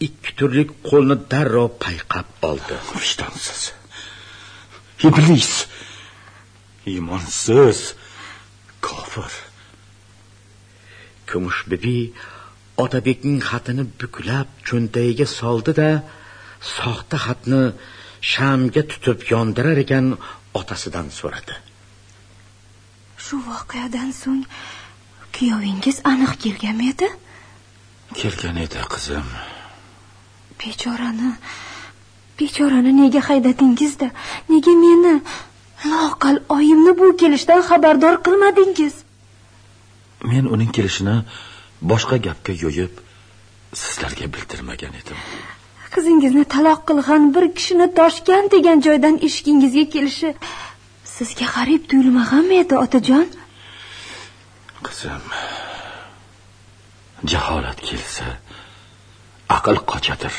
ikki turlik qo'lni darrov payqab oldi. Vijdonsiz. Iblis. Iymonsiz. Kofir. Kumush bibi otabekning xatini buklab cho'ntagiga soldi da soxta xatni shamga tutib yondirar ekan otasidan so'radi. Shu voqeadan so'ng kuyovingiz aniq kelganmi edi kelgan edi qizim bechorani bechorani nega haydadingizda nega meni loqal oyimni bu kelishdan xabardor qilmadingiz? Men uning kelishini boshqa gapga yo'yib sizlarga bildirmagan edim. Qizingizni taloq qilgan bir kishini toshkent degan joydan eshigingizga kelishi sizga g'arib tuyulmaganmi edi otajon. Qizim jaholat kelsa aql qochadir.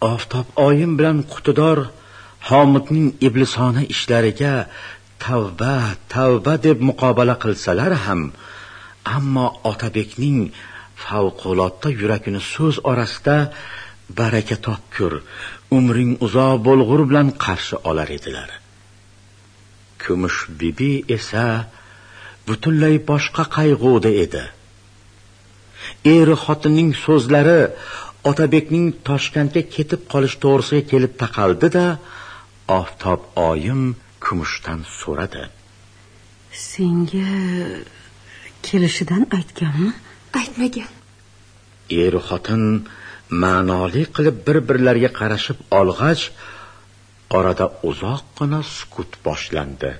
Oftob oyim bilan qutidor homidning iblisona ishlariga tavba tavba deb muqobala qilsalar ham ammo otabekning favqulodda yuragini so'z orasida baraka topkur umring uzoq bo'lg'ur bilan qarshi olar edilar. Kumush bibi esa butunlay boshqa qayg'uda edi. Eri xotinning so'zlari otabekning toshkentga ketib qolish to'g'risiga kelib taqaldi da oftob oyim kumushdan so'radi. Senga kelishidan aytganmi? Aytmagan. Er xotin ma'noli qilib bir birlariga qarashib olg'ach orada uzoqqina sukut boshlandi.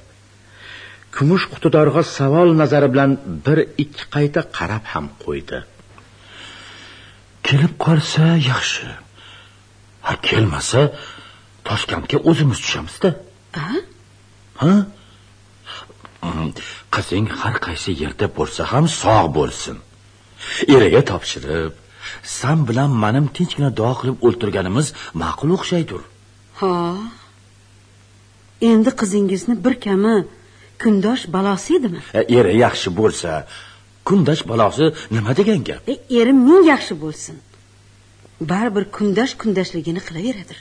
Kumush qutidorg'a savol nazari bilan bir ikki qayta qarab ham qo'ydi kelib qolsa yaxshi. Ha kelmasa toshkentga o'zimiz tushamizda. Ha? Qizing har qaysi yerda bo'lsa ham sog' bo'lsin. Eriga topshirib san bilan manim tinchgina duo qilib o'ltirganimiz ma'qul o'xshaydir. Ha. Endi qizingizni bir kami kundosh balosi edimi? E, eri yaxshi bo'lsa kundosh balosi nima degan gap? E, erim ming yaxshi bo'lsin. Baribir kundosh kundashligini qilaveradir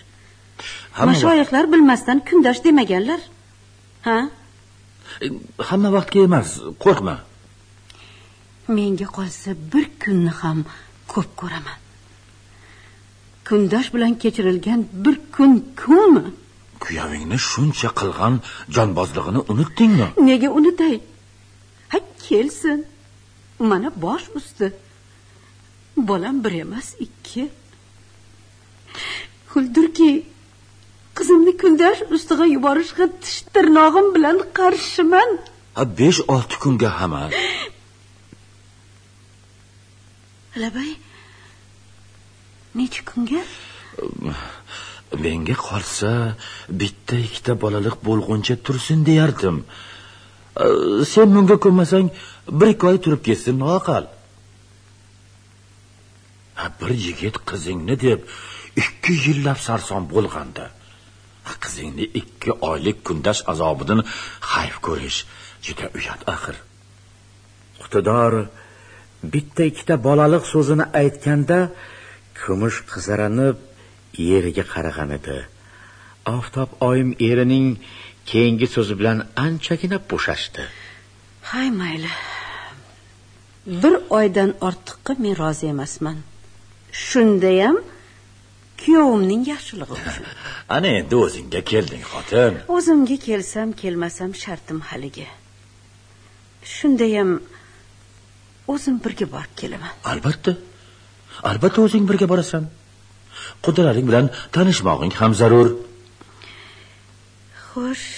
mashoyixlar bilmasdan kundosh demaganlar. Ha? E, hamma vaqtga emas qo'rqma. Menga qolsa bir kunni ham ko'p ko'raman. Kundosh bilan kechirilgan bir kun kunmi kuyovingni shuncha qilgan jonbozlig'ini unutdingmi nega unutay? Ha kelsin mana bosh usti. Bolam bir emas ikki. Xuldurki qizimni kundosh ustiga yuborishga tish tirnog'im bilan qarshiman. Ha besh olti kunga hamas labay necha kunga? Menga qolsa bitta ikkita bolaliq bo'lguncha tursin deyardim. Sen bunga ko'nmasang bir ikki oy turib ketsin noaqal bir yigit qizingni deb ikki yillab sarson bo'lganda qizingni ikki oylik kundosh azobidan xayf ko'rish juda uyat axir. Qutidor bitta ikkita bolaliq so'zini aytganda kumush qizaranib yeriga qaragan edi. Oftob oyim erining keyingi so'zi bilan anchagina bo'shashdi. Hay mayli bir oydan ortiqqa men rozi emasman. Shundayam kuyovimning yaxshiligi uchun. Ana endi o'zingga kelding xotin. O'zimga kelsam kelmasam shartim haligi. Shundayam o'zim birga borib kelaman. Albatta. Albatta o'zing birga borasan. Qudraling bilan tanishmog'ing ham zarur. Xo'sh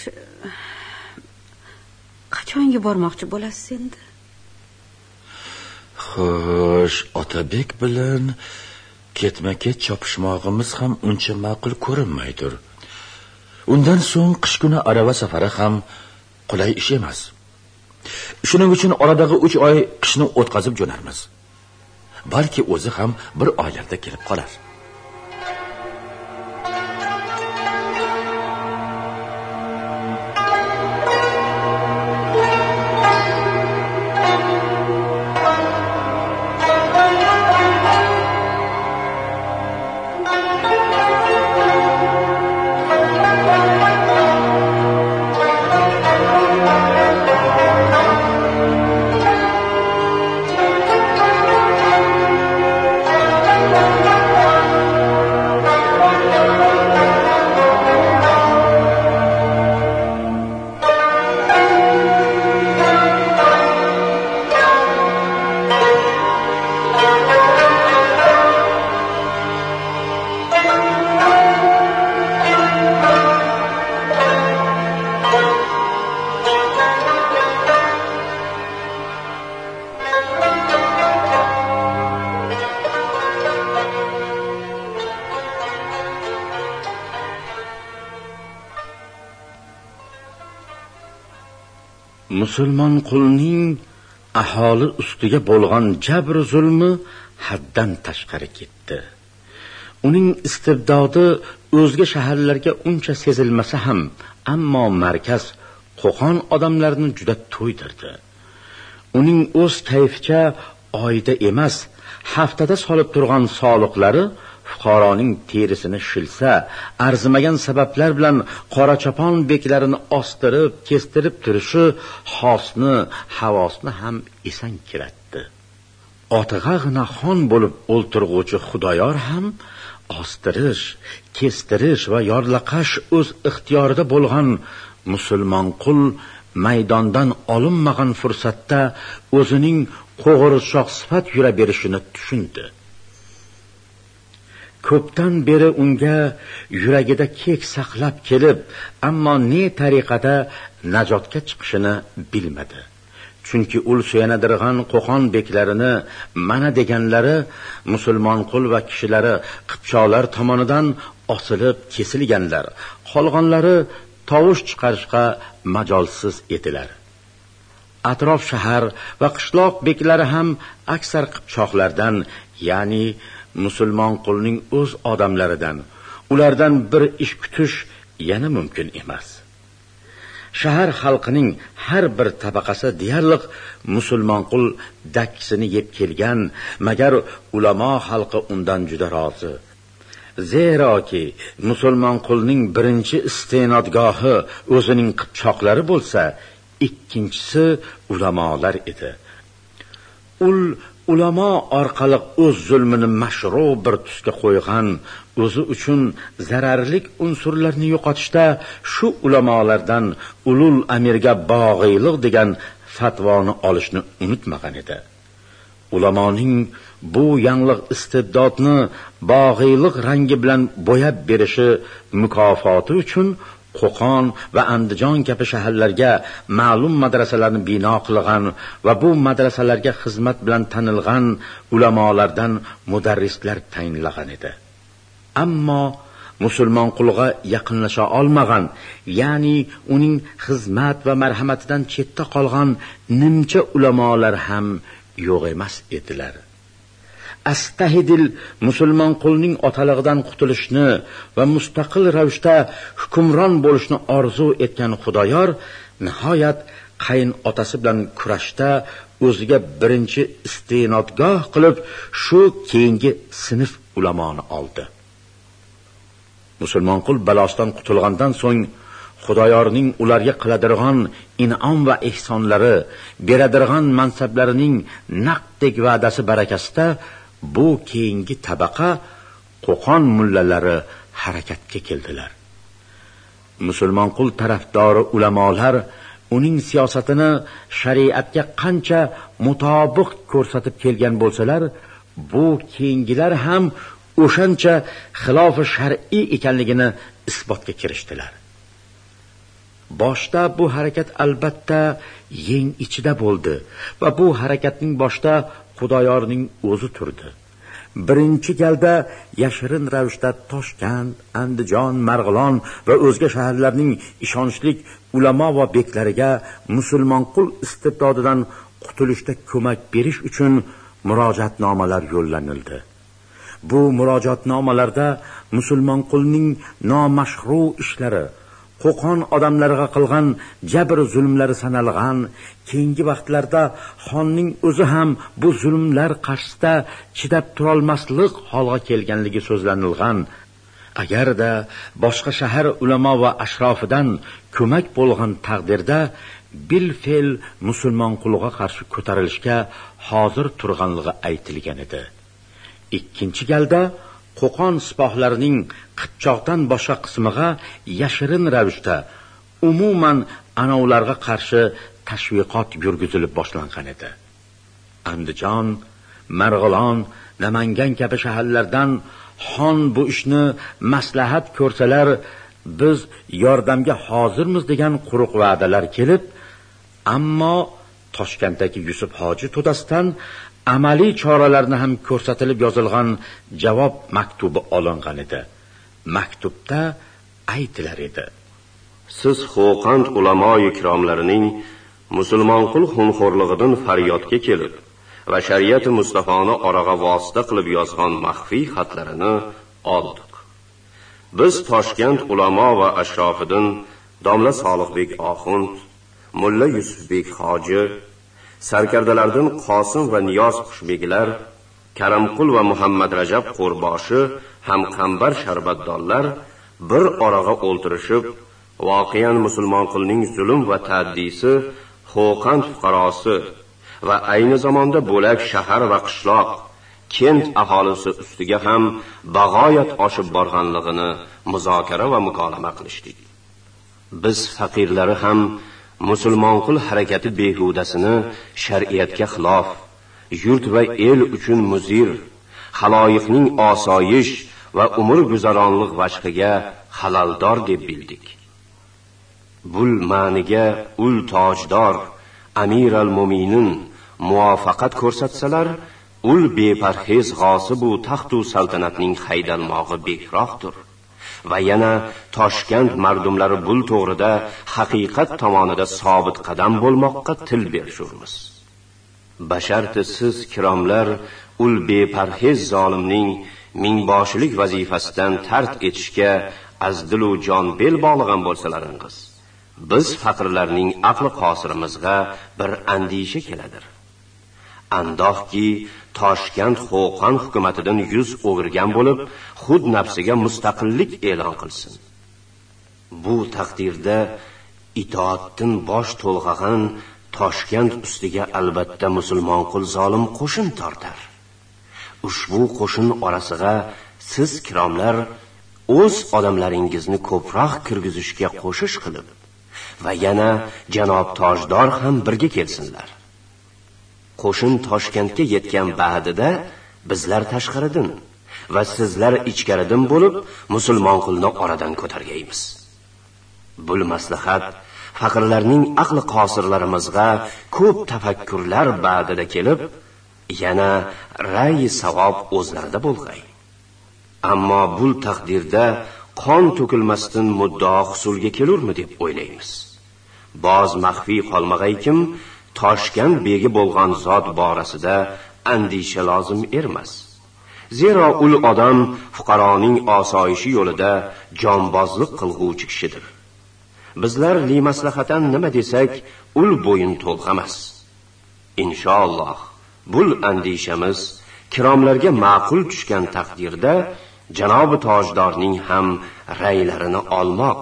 qachonga bormoqchi bo'lasiz endi xo'sh otabek bilan ketma ket chopishmog'imiz ham uncha ma'qul ko'rinmaydir. Undan so'ng qish kuni arava safari ham qulay ish emas. Shuning uchun oradagi uch oy qishni o'tkazib jo'narmiz. Balki o'zi ham bir oylarda kelib qolar. Qulning aholi ustiga bo'lgan jabr zulmi haddan tashqari ketdi. Uning istibdodi o'zga shaharlarga uncha sezilmasa ham ammo markaz qo'qon odamlarini juda to'ydirdi. Uning o'z kayficha oyda emas haftada solib turgan soliqlari fuqaroning terisini shilsa arzimagan sabablar bilan qorachopon beklarini ostirib kestirib turishi xosni havosni ham esan kiratdi. Otig'ag'ina xon bo'lib o'ltirg'uvchi xudoyor ham ostirish kestirish va yorlaqash o'z ixtiyorida bo'lgan musulmon qul maydondan olinmagan fursatda o'zining qo'g'irchoq sifat yura berishini tushundi. Ko'pdan beri unga yuragida kek saqlab kelib ammo ne tariqada najotga chiqishini bilmadi. Chunki ul suyanadirg'an qo'qon beklarini mana deganlari musulmon qul va kishilari qipchoqlar tomonidan osilib kesilganlar. Qolganlari tovush chiqarishga majolsiz edilar. Atrof shahar va qishloq beklari ham aksar qipchoqlardan ya'ni musulmon qulning o'z odamlaridan ulardan bir ish kutish yana mumkin emas. Shahar xalqining har bir tabaqasi deyarli musulmon qul dakkisini yeb kelgan magar ulamo xalqi undan juda rozi. Zeroki musulmon qulning birinchi iste'nodgohi o'zining qipchoqlari bo'lsa ikkinchisi ulamolar edi. Ul ulamo orqali o'z zulmini mashru bir tusga qo'ygan o'zi uchun zararlik unsurlarni yo'qotishda shu ulamolardan ulul amirga bog'iyliq degan fatvoni olishni unutmagan edi. Ulamoning bu yangliq istibdodni bog'iyliq rangi bilan bo'yab berishi mukofoti uchun qo'qon va andijon kabi shaharlarga ma'lum madrasalarni bino qilgan va bu madrasalarga xizmat bilan tanilgan ulamolardan mudarrislar tayinlagan edi. Ammo musulmon qulga yaqinlasha olmagan ya'ni uning xizmat va marhamatidan chetda qolgan nimcha ulamolar ham yo'q emas edilar. Astahidil musulmon qulning otalig'idan qutulishni va mustaqil ravishda hukmron bo'lishni orzu etgan xudoyor nihoyat qayn otasi bilan kurashda o'ziga birinchi iste'nodgoh qilib shu keyingi sinf ulamoni oldi. Musulmon qul balosidan qutulgandan so'ng xudoyorning ularga qiladirg'an inom va ehsonlari beradirg'an mansablarining naqdek va'dasi barakasida bu keyingi tabaqa qo'qon mullalari harakatga keldilar. Musulmonqul tarafdori ulamolar uning siyosatini shariatga qancha mutobiq ko'rsatib kelgan bo'lsalar bu keyingilar ham o'shancha xilofi shar'iy ekanligini isbotga kirishdilar. Boshda bu harakat albatta yeng ichida bo'ldi va bu harakatning boshida xudoyorning o'zi turdi. Birinchi galda yashirin ravishda toshkent andijon marg'ilon va o'zga shaharlarning ishonchli ulamo va beklariga musulmonqul istibdodidan qutulishda ko'mak berish uchun murojaatnomalar yo'llanildi. Bu murojaatnomalarda musulmonqulning nomashru ishlari qo'qon odamlariga qilgan jabr zulmlari sanalgan. Keyingi vaqtlarda xonning o'zi ham bu zulmlar qarshisida chidab turolmaslik holga kelganligi so'zlanilgan. Agarda boshqa shahar ulamo va ashrofidan ko'mak bo'lgan taqdirda bil fe'l musulmon quliga qarshi ko'tarilishga hozir turganligi aytilgan edi. Ikkinchi galda qo'qon sipohlarining qipchoqdan boshqa qismiga yashirin ravishda umuman anovlarga qarshi tashviqot yurgizilib boshlangan edi. Andijon marg'ilon namangan kabi shaharlardan xon bu ishni maslahat ko'rsalar biz yordamga hozirmiz degan quruq va'dalar kelib ammo toshkentdagi yusuf hoji to'dasidan amaliy choralarni ham ko'rsatilib yozilgan javob maktubi olingan edi. Maktubda aytilar edi. Siz xo'qand ulamo ikromlarining musulmonqul xunxo'rlig'idan faryodga kelib va shariat mustafoni orag'a vosita qilib yozgan maxfiy xatlarini oldik. Biz toshkent ulamo va ashrofidan domla solihbek oxund mulla yusufbek hoji sarkardalardan qosim va niyoz xushbeklar karamqul va muhammad rajab qo'rboshi ham qambar sharbatdonlar bir orag'a o'ltirishib voqean musulmon qulning zulm va taddisi xo'qand fuqarosi va ayni zamonda bo'lak shahar va qishloq kent aholisi ustiga ham bag'oyat oshib borganligini muzokara va mukolama qilishdik. Biz faqirlari ham musulmon qul harakati behudasini shariatga xilof yurt va el uchun muzir haloyiqning osoyish va umr guzaronlik vashqiga halaldor deb bildik. Bul ma'niga ul tojdor amir al mo'minin muvaffaqat ko'rsatsalar ul beparhez g'osibu taxtu saltanatning haydalmog'i bekroqdir. Va yana toshkent mardumlari bul to'g'rida haqiqat tomonida sobit qadam bo'lmoqqa til berishurmiz. Basharti siz kiromlar ul beparhez zolimning mingboshilik vazifasidan tart etishga azdilu jon bel bog'lagan bo'lsalaringiz biz faqirlarning aqli qosirimizga bir andisha keladir. Andoqki toshkent xo'qon hukumatidan yuz o'girgan bo'lib xud nafsiga mustaqillik e'lon qilsin. Bu taqdirda itoatdan bosh to'lg'agan toshkent ustiga albatta musulmon qul zolim qo'shin tortar. Ushbu qo'shin orasiga siz kiromlar o'z odamlaringizni ko'proq kirgizishga qo'shish qilib va yana janob tojdor ham birga kelsinlar. Qo'shin toshkentga yetgan ba'dida bizlar tashqaridan va sizlar ichkaridan bo'lib musulmon qulni oradan ko'targaymiz. Bul maslahat faqirlarning aqli qosirlarimizga ko'p tafakkurlar ba'dida kelib yana ray savob o'zlarida bo'lg'ay. Ammo bu taqdirda qon to'kilmasdan muddao husulga kelurmi deb o'ylaymiz. Boz maxfiy qolmag'aykim toshkent begi bo'lgan zot borasida andisha lozim ermas. Zero ul odam fuqaroning osoyishi yo'lida jonbozlik qilg'uvchi kishidir. Bizlar limaslahatan nima desak ul bo'yin to'lg'amas inshaalloh bul andishamiz kiromlarga ma'qul tushgan taqdirda janobi tojdorning ham raylarini olmoq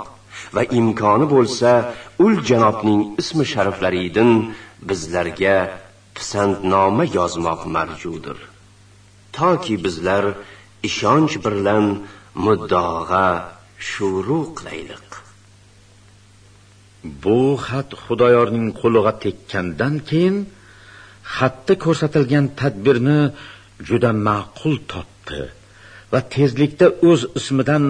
va imkoni bo'lsa ul janobning ismi shariflaridan bizlarga pisandnoma yozmoq marjudir toki bizlar ishonch bilan muddaoga shuru qilaylik. Bu xat xudoyorning qo'liga tekkandan keyin xatda ko'rsatilgan tadbirni juda ma'qul topdi va tezlikda o'z ismidan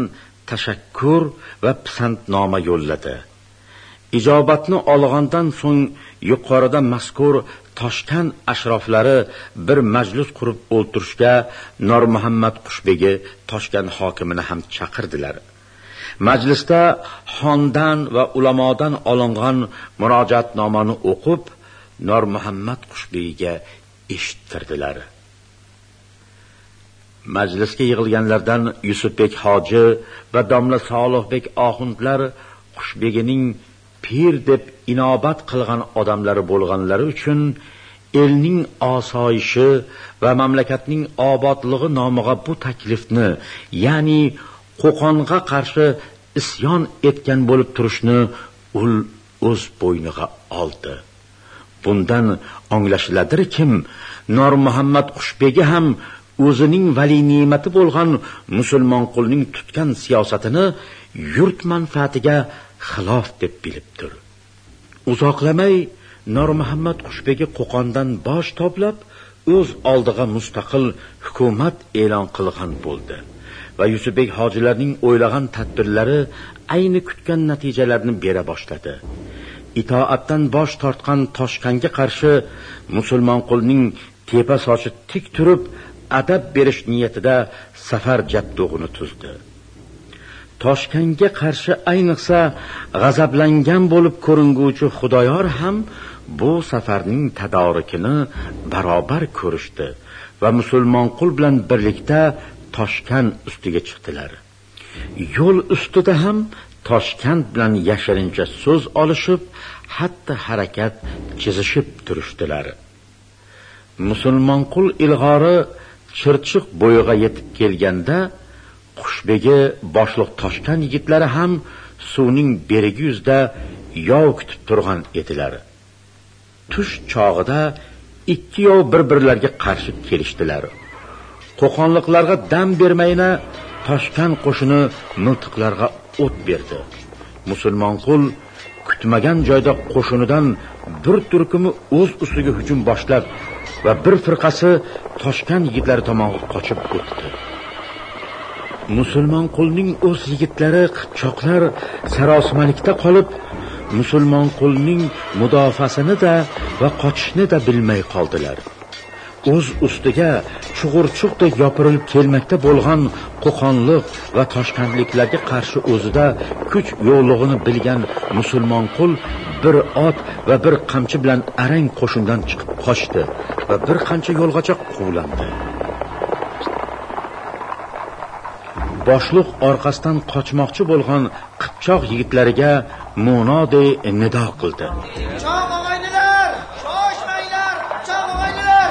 tashakkur va pisandnoma yo'lladi. Ijobatni olgandan so'ng yuqorida mazkur toshkent ashroflari bir majlis qurib o'ltirishga nor muhammad qushbegi toshkent hokimini ham chaqirdilar. Majlisda xondan va ulamodan olingan murojaatnomani o'qib nor muhammad qushbegiga eshittirdilar. Majlisga yig'ilganlardan yusufbek hoji va domla solihbek oxundlar qushbegining pir deb inobat qilgan odamlari bo'lganlari uchun elning osoyishi va mamlakatning obodligi nomiga bu taklifni ya'ni qo'qonga qarshi isyon etgan bo'lib turishni ul o'z bo'yniga oldi. Bundan anglashiladirkim nor muhammad qushbegi ham o'zining vali ne'mati bo'lgan musulmon qulning tutgan siyosatini yurt manfaatiga xilof deb bilibdir uzoqlamay nor muhammad qushbegi qo'qondan bosh toblab o'z oldiga mustaqil hukumat e'lon qilgan bo'ldi. Va yusufbek hojilarning o'ylagan tadbirlari ayni kutgan natijalarni bera boshladi. Itoatdan bosh tortgan toshkanga qarshi musulmon qulning tepa sochi tik turib adab berish niyatida safar jabdug'ini tuzdi. Toshkentga qarshi ayniqsa g'azablangan bo'lib ko'ringuvchi xudoyor ham bu safarning tadorikini barobar ko'rishdi va musulmonqul bilan birlikda toshkent ustiga chiqdilar. Yo'l ustida ham toshkent bilan yashirincha so'z olishib hatto harakat chizishib turishdilar. Musulmonqul ilg'ori chirchiq bo'yiga yetib kelganda qushbegi boshliq toshkan yigitlari ham suvning berigi yuzda yov kutib turgan edilar. Tush chog'ida ikki yov bir birlariga qarshi kelishdilar. Qo'qonliqlarga dam bermayna toshkan qo'shini miltiqlarga o't berdi. Musulmonqul kutmagan joyda qo'shinidan bir turkumi o'z ustiga hujum boshlab va bir firqasi toshkan yigitlari tomonga qochib o'tdi. Musulmon qulning o'z yigitlari qipchoqlar sarosimalikda qolib musulmon qulning mudofaasini da va qochishni da bilmay qoldilar. O'z ustiga chug'urchuqdek yopirilib kelmakda bo'lgan qo'qonliq va toshkentliklarga qarshi o'zida kuch yo'qlig'ini bilgan musulmon qul bir ot va bir qamchi bilan arang qo'shindan chiqib qochdi va bir qancha yo'lgacha quvlandi. Boshliq orqasidan qochmoqchi bo'lgan qipchoq yigitlariga munoday nido qildi og'aynilar, shoshmanglar, cho'g' og'aynilar.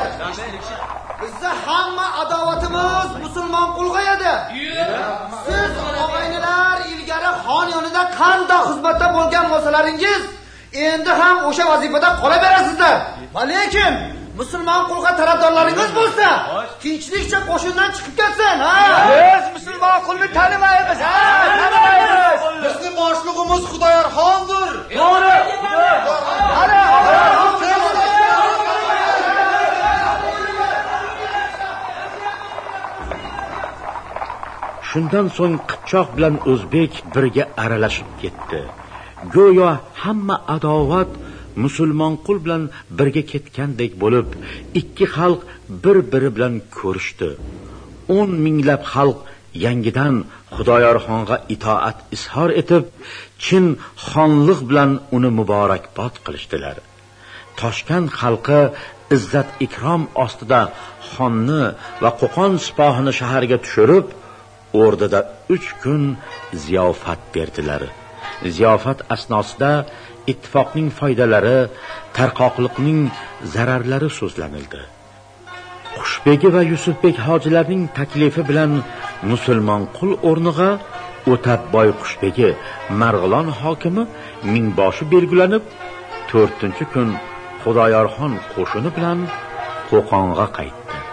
Bizda hamma adovatimiz musulmon qulga edi. Siz og'aynilar ilgari xon yonida qandoq xizmatda bo'lgan bo'lsalaringiz, endi ham o'sha vazifada qolaverasizlar. Va lekin musulmon qulga tarafdorlaringiz bo'lsa, tinchlikcha qo'shindan chiqib ketsin, ha? Biz musulmon qulni tanimaymiz, ha? Tanimaymiz. Bizning boshlig'imiz Xudoyorxondir. To'g'ri. Shundan so'ng qipchoq bilan o'zbek birga aralashib ketdi go'yo hamma adovat musulmon qul bilan birga ketgandek bo'lib ikki xalq bir biri bilan ko'rishdi. O'n minglab xalq yangidan xudoyorxonga itoat izhor etib chin xonliq bilan uni muborakbod qilishdilar. Toshkent xalqi izzat ikrom ostida xonni va qo'qon sipohini shaharga tushirib o'rdada uch kun ziyofat berdilar. Ziyofat asnosida ittifoqning foydalari tarqoqliqning zararlari so'zlanildi. Xushbegi va yusufbek hojilarning taklifi bilan musulmon qul o'rniga o'tabboy qushbegi marg'ilon hokimi mingboshi belgilanib to'rtinchi kun xudoyorxon qo'shini bilan qo'qonga qaytdi.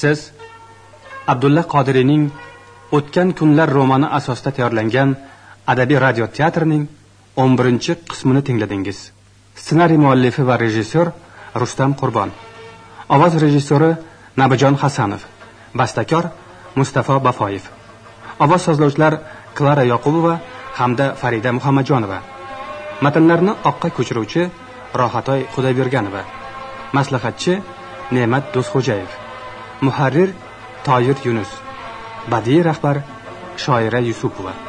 Siz abdulla qodiriyning o'tgan kunlar romani asosida tayyorlangan adabiy radio teatrining 11 qismini tingladingiz. Ssenariy muallifi va rejissyor rustam qurbon. Ovoz rejissyori nabijon hasanov. Bastakor mustafo bafoyev. Ovoz sozlovchilar klara yoqubova hamda farida muhammadjonova. Matnlarni oqqa ko'chiruvchi rohatoy xudoyberganova. Maslahatchi ne'mat do'stxo'jayev. Muharrir toyir yunus badiiy rahbar shoira yusupova.